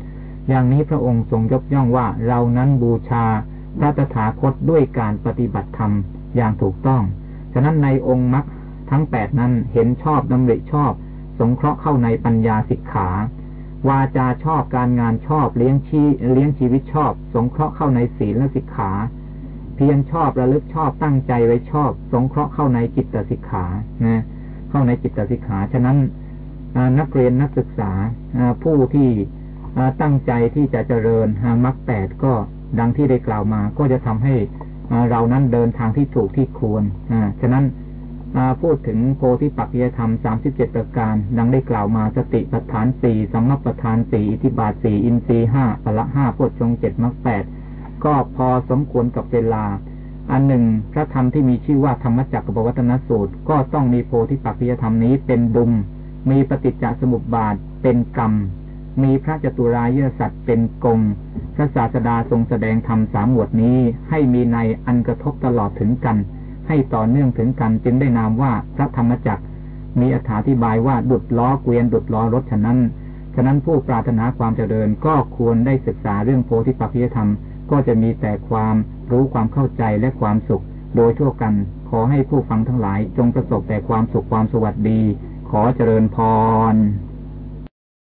อย่างนี้พระองค์ทรงยกย่องว่าเรานั้นบูชาพระตถาคตด้วยการปฏิบัติธรรมอย่างถูกต้อง ฉะนั้นในองค์มรรคทั้งแปดนั้นเห็นชอบดำริชอบ สงเคราะห์เข้าในปัญญาสิกขา วาจาชอบการงานชอบเลี้ยงชีเลี้ยงชีวิตชอบ สงเคราะห์เข้าในศีลและสิกขา เพียรชอบระลึกชอบตั้งใจไว้ชอบ สงเคราะห์เข้าในจิตสิกขานะเข้าในจิตสิกขา ฉะนั้นนักเรียนนักศึกษาผู้ที่ตั้งใจที่จะเจริญมรรคแปดก็ดังที่ได้กล่าวมา ก็จะทำให้เรานั้นเดินทางที่ถูกที่ควรฉะนั้นพูดถึงโพธิปักจิยธรรมสามสิบเจ็ดประการ ดังได้กล่าวมาสติปัฏฐานสี่สัมมาปัฏฐานสี่อิทิบาทสี่อินทรีห้าพละห้าโพชฌงเจ็ดมรรคแปด ก็พอสมควรกับเวลา อันหนึ่ง พระธรรมที่มีชื่อว่าธรรมจักรบวัตนสูตร ก็ต้องมีโพธิปักจิยธรรมนี้เป็นดุม มีปฏิจจสมุปบาทเป็นกรรม มีพระจตุรายสัตว์เป็นกง พระศาสดาทรงแสดงธรรมสามหมวดนี้ ให้มีในอันกระทบตลอดถึงกัน ให้ต่อเนื่องถึงกันจึงได้นามว่าพระธรรมจักร มีอธิบายว่าดุดล้อเกวียนดุดล้อรถฉะนั้นฉะนั้นผู้ปรารถนาความเจริญก็ควรได้ศึกษาเรื่องโพธิปักจิยธรรม ก็จะมีแต่ความรู้ความเข้าใจและความสุข โดยทั่วกัน ขอให้ผู้ฟังทั้งหลายจงประสบแต่ความสุขความสวัสดี ขอเจริญพร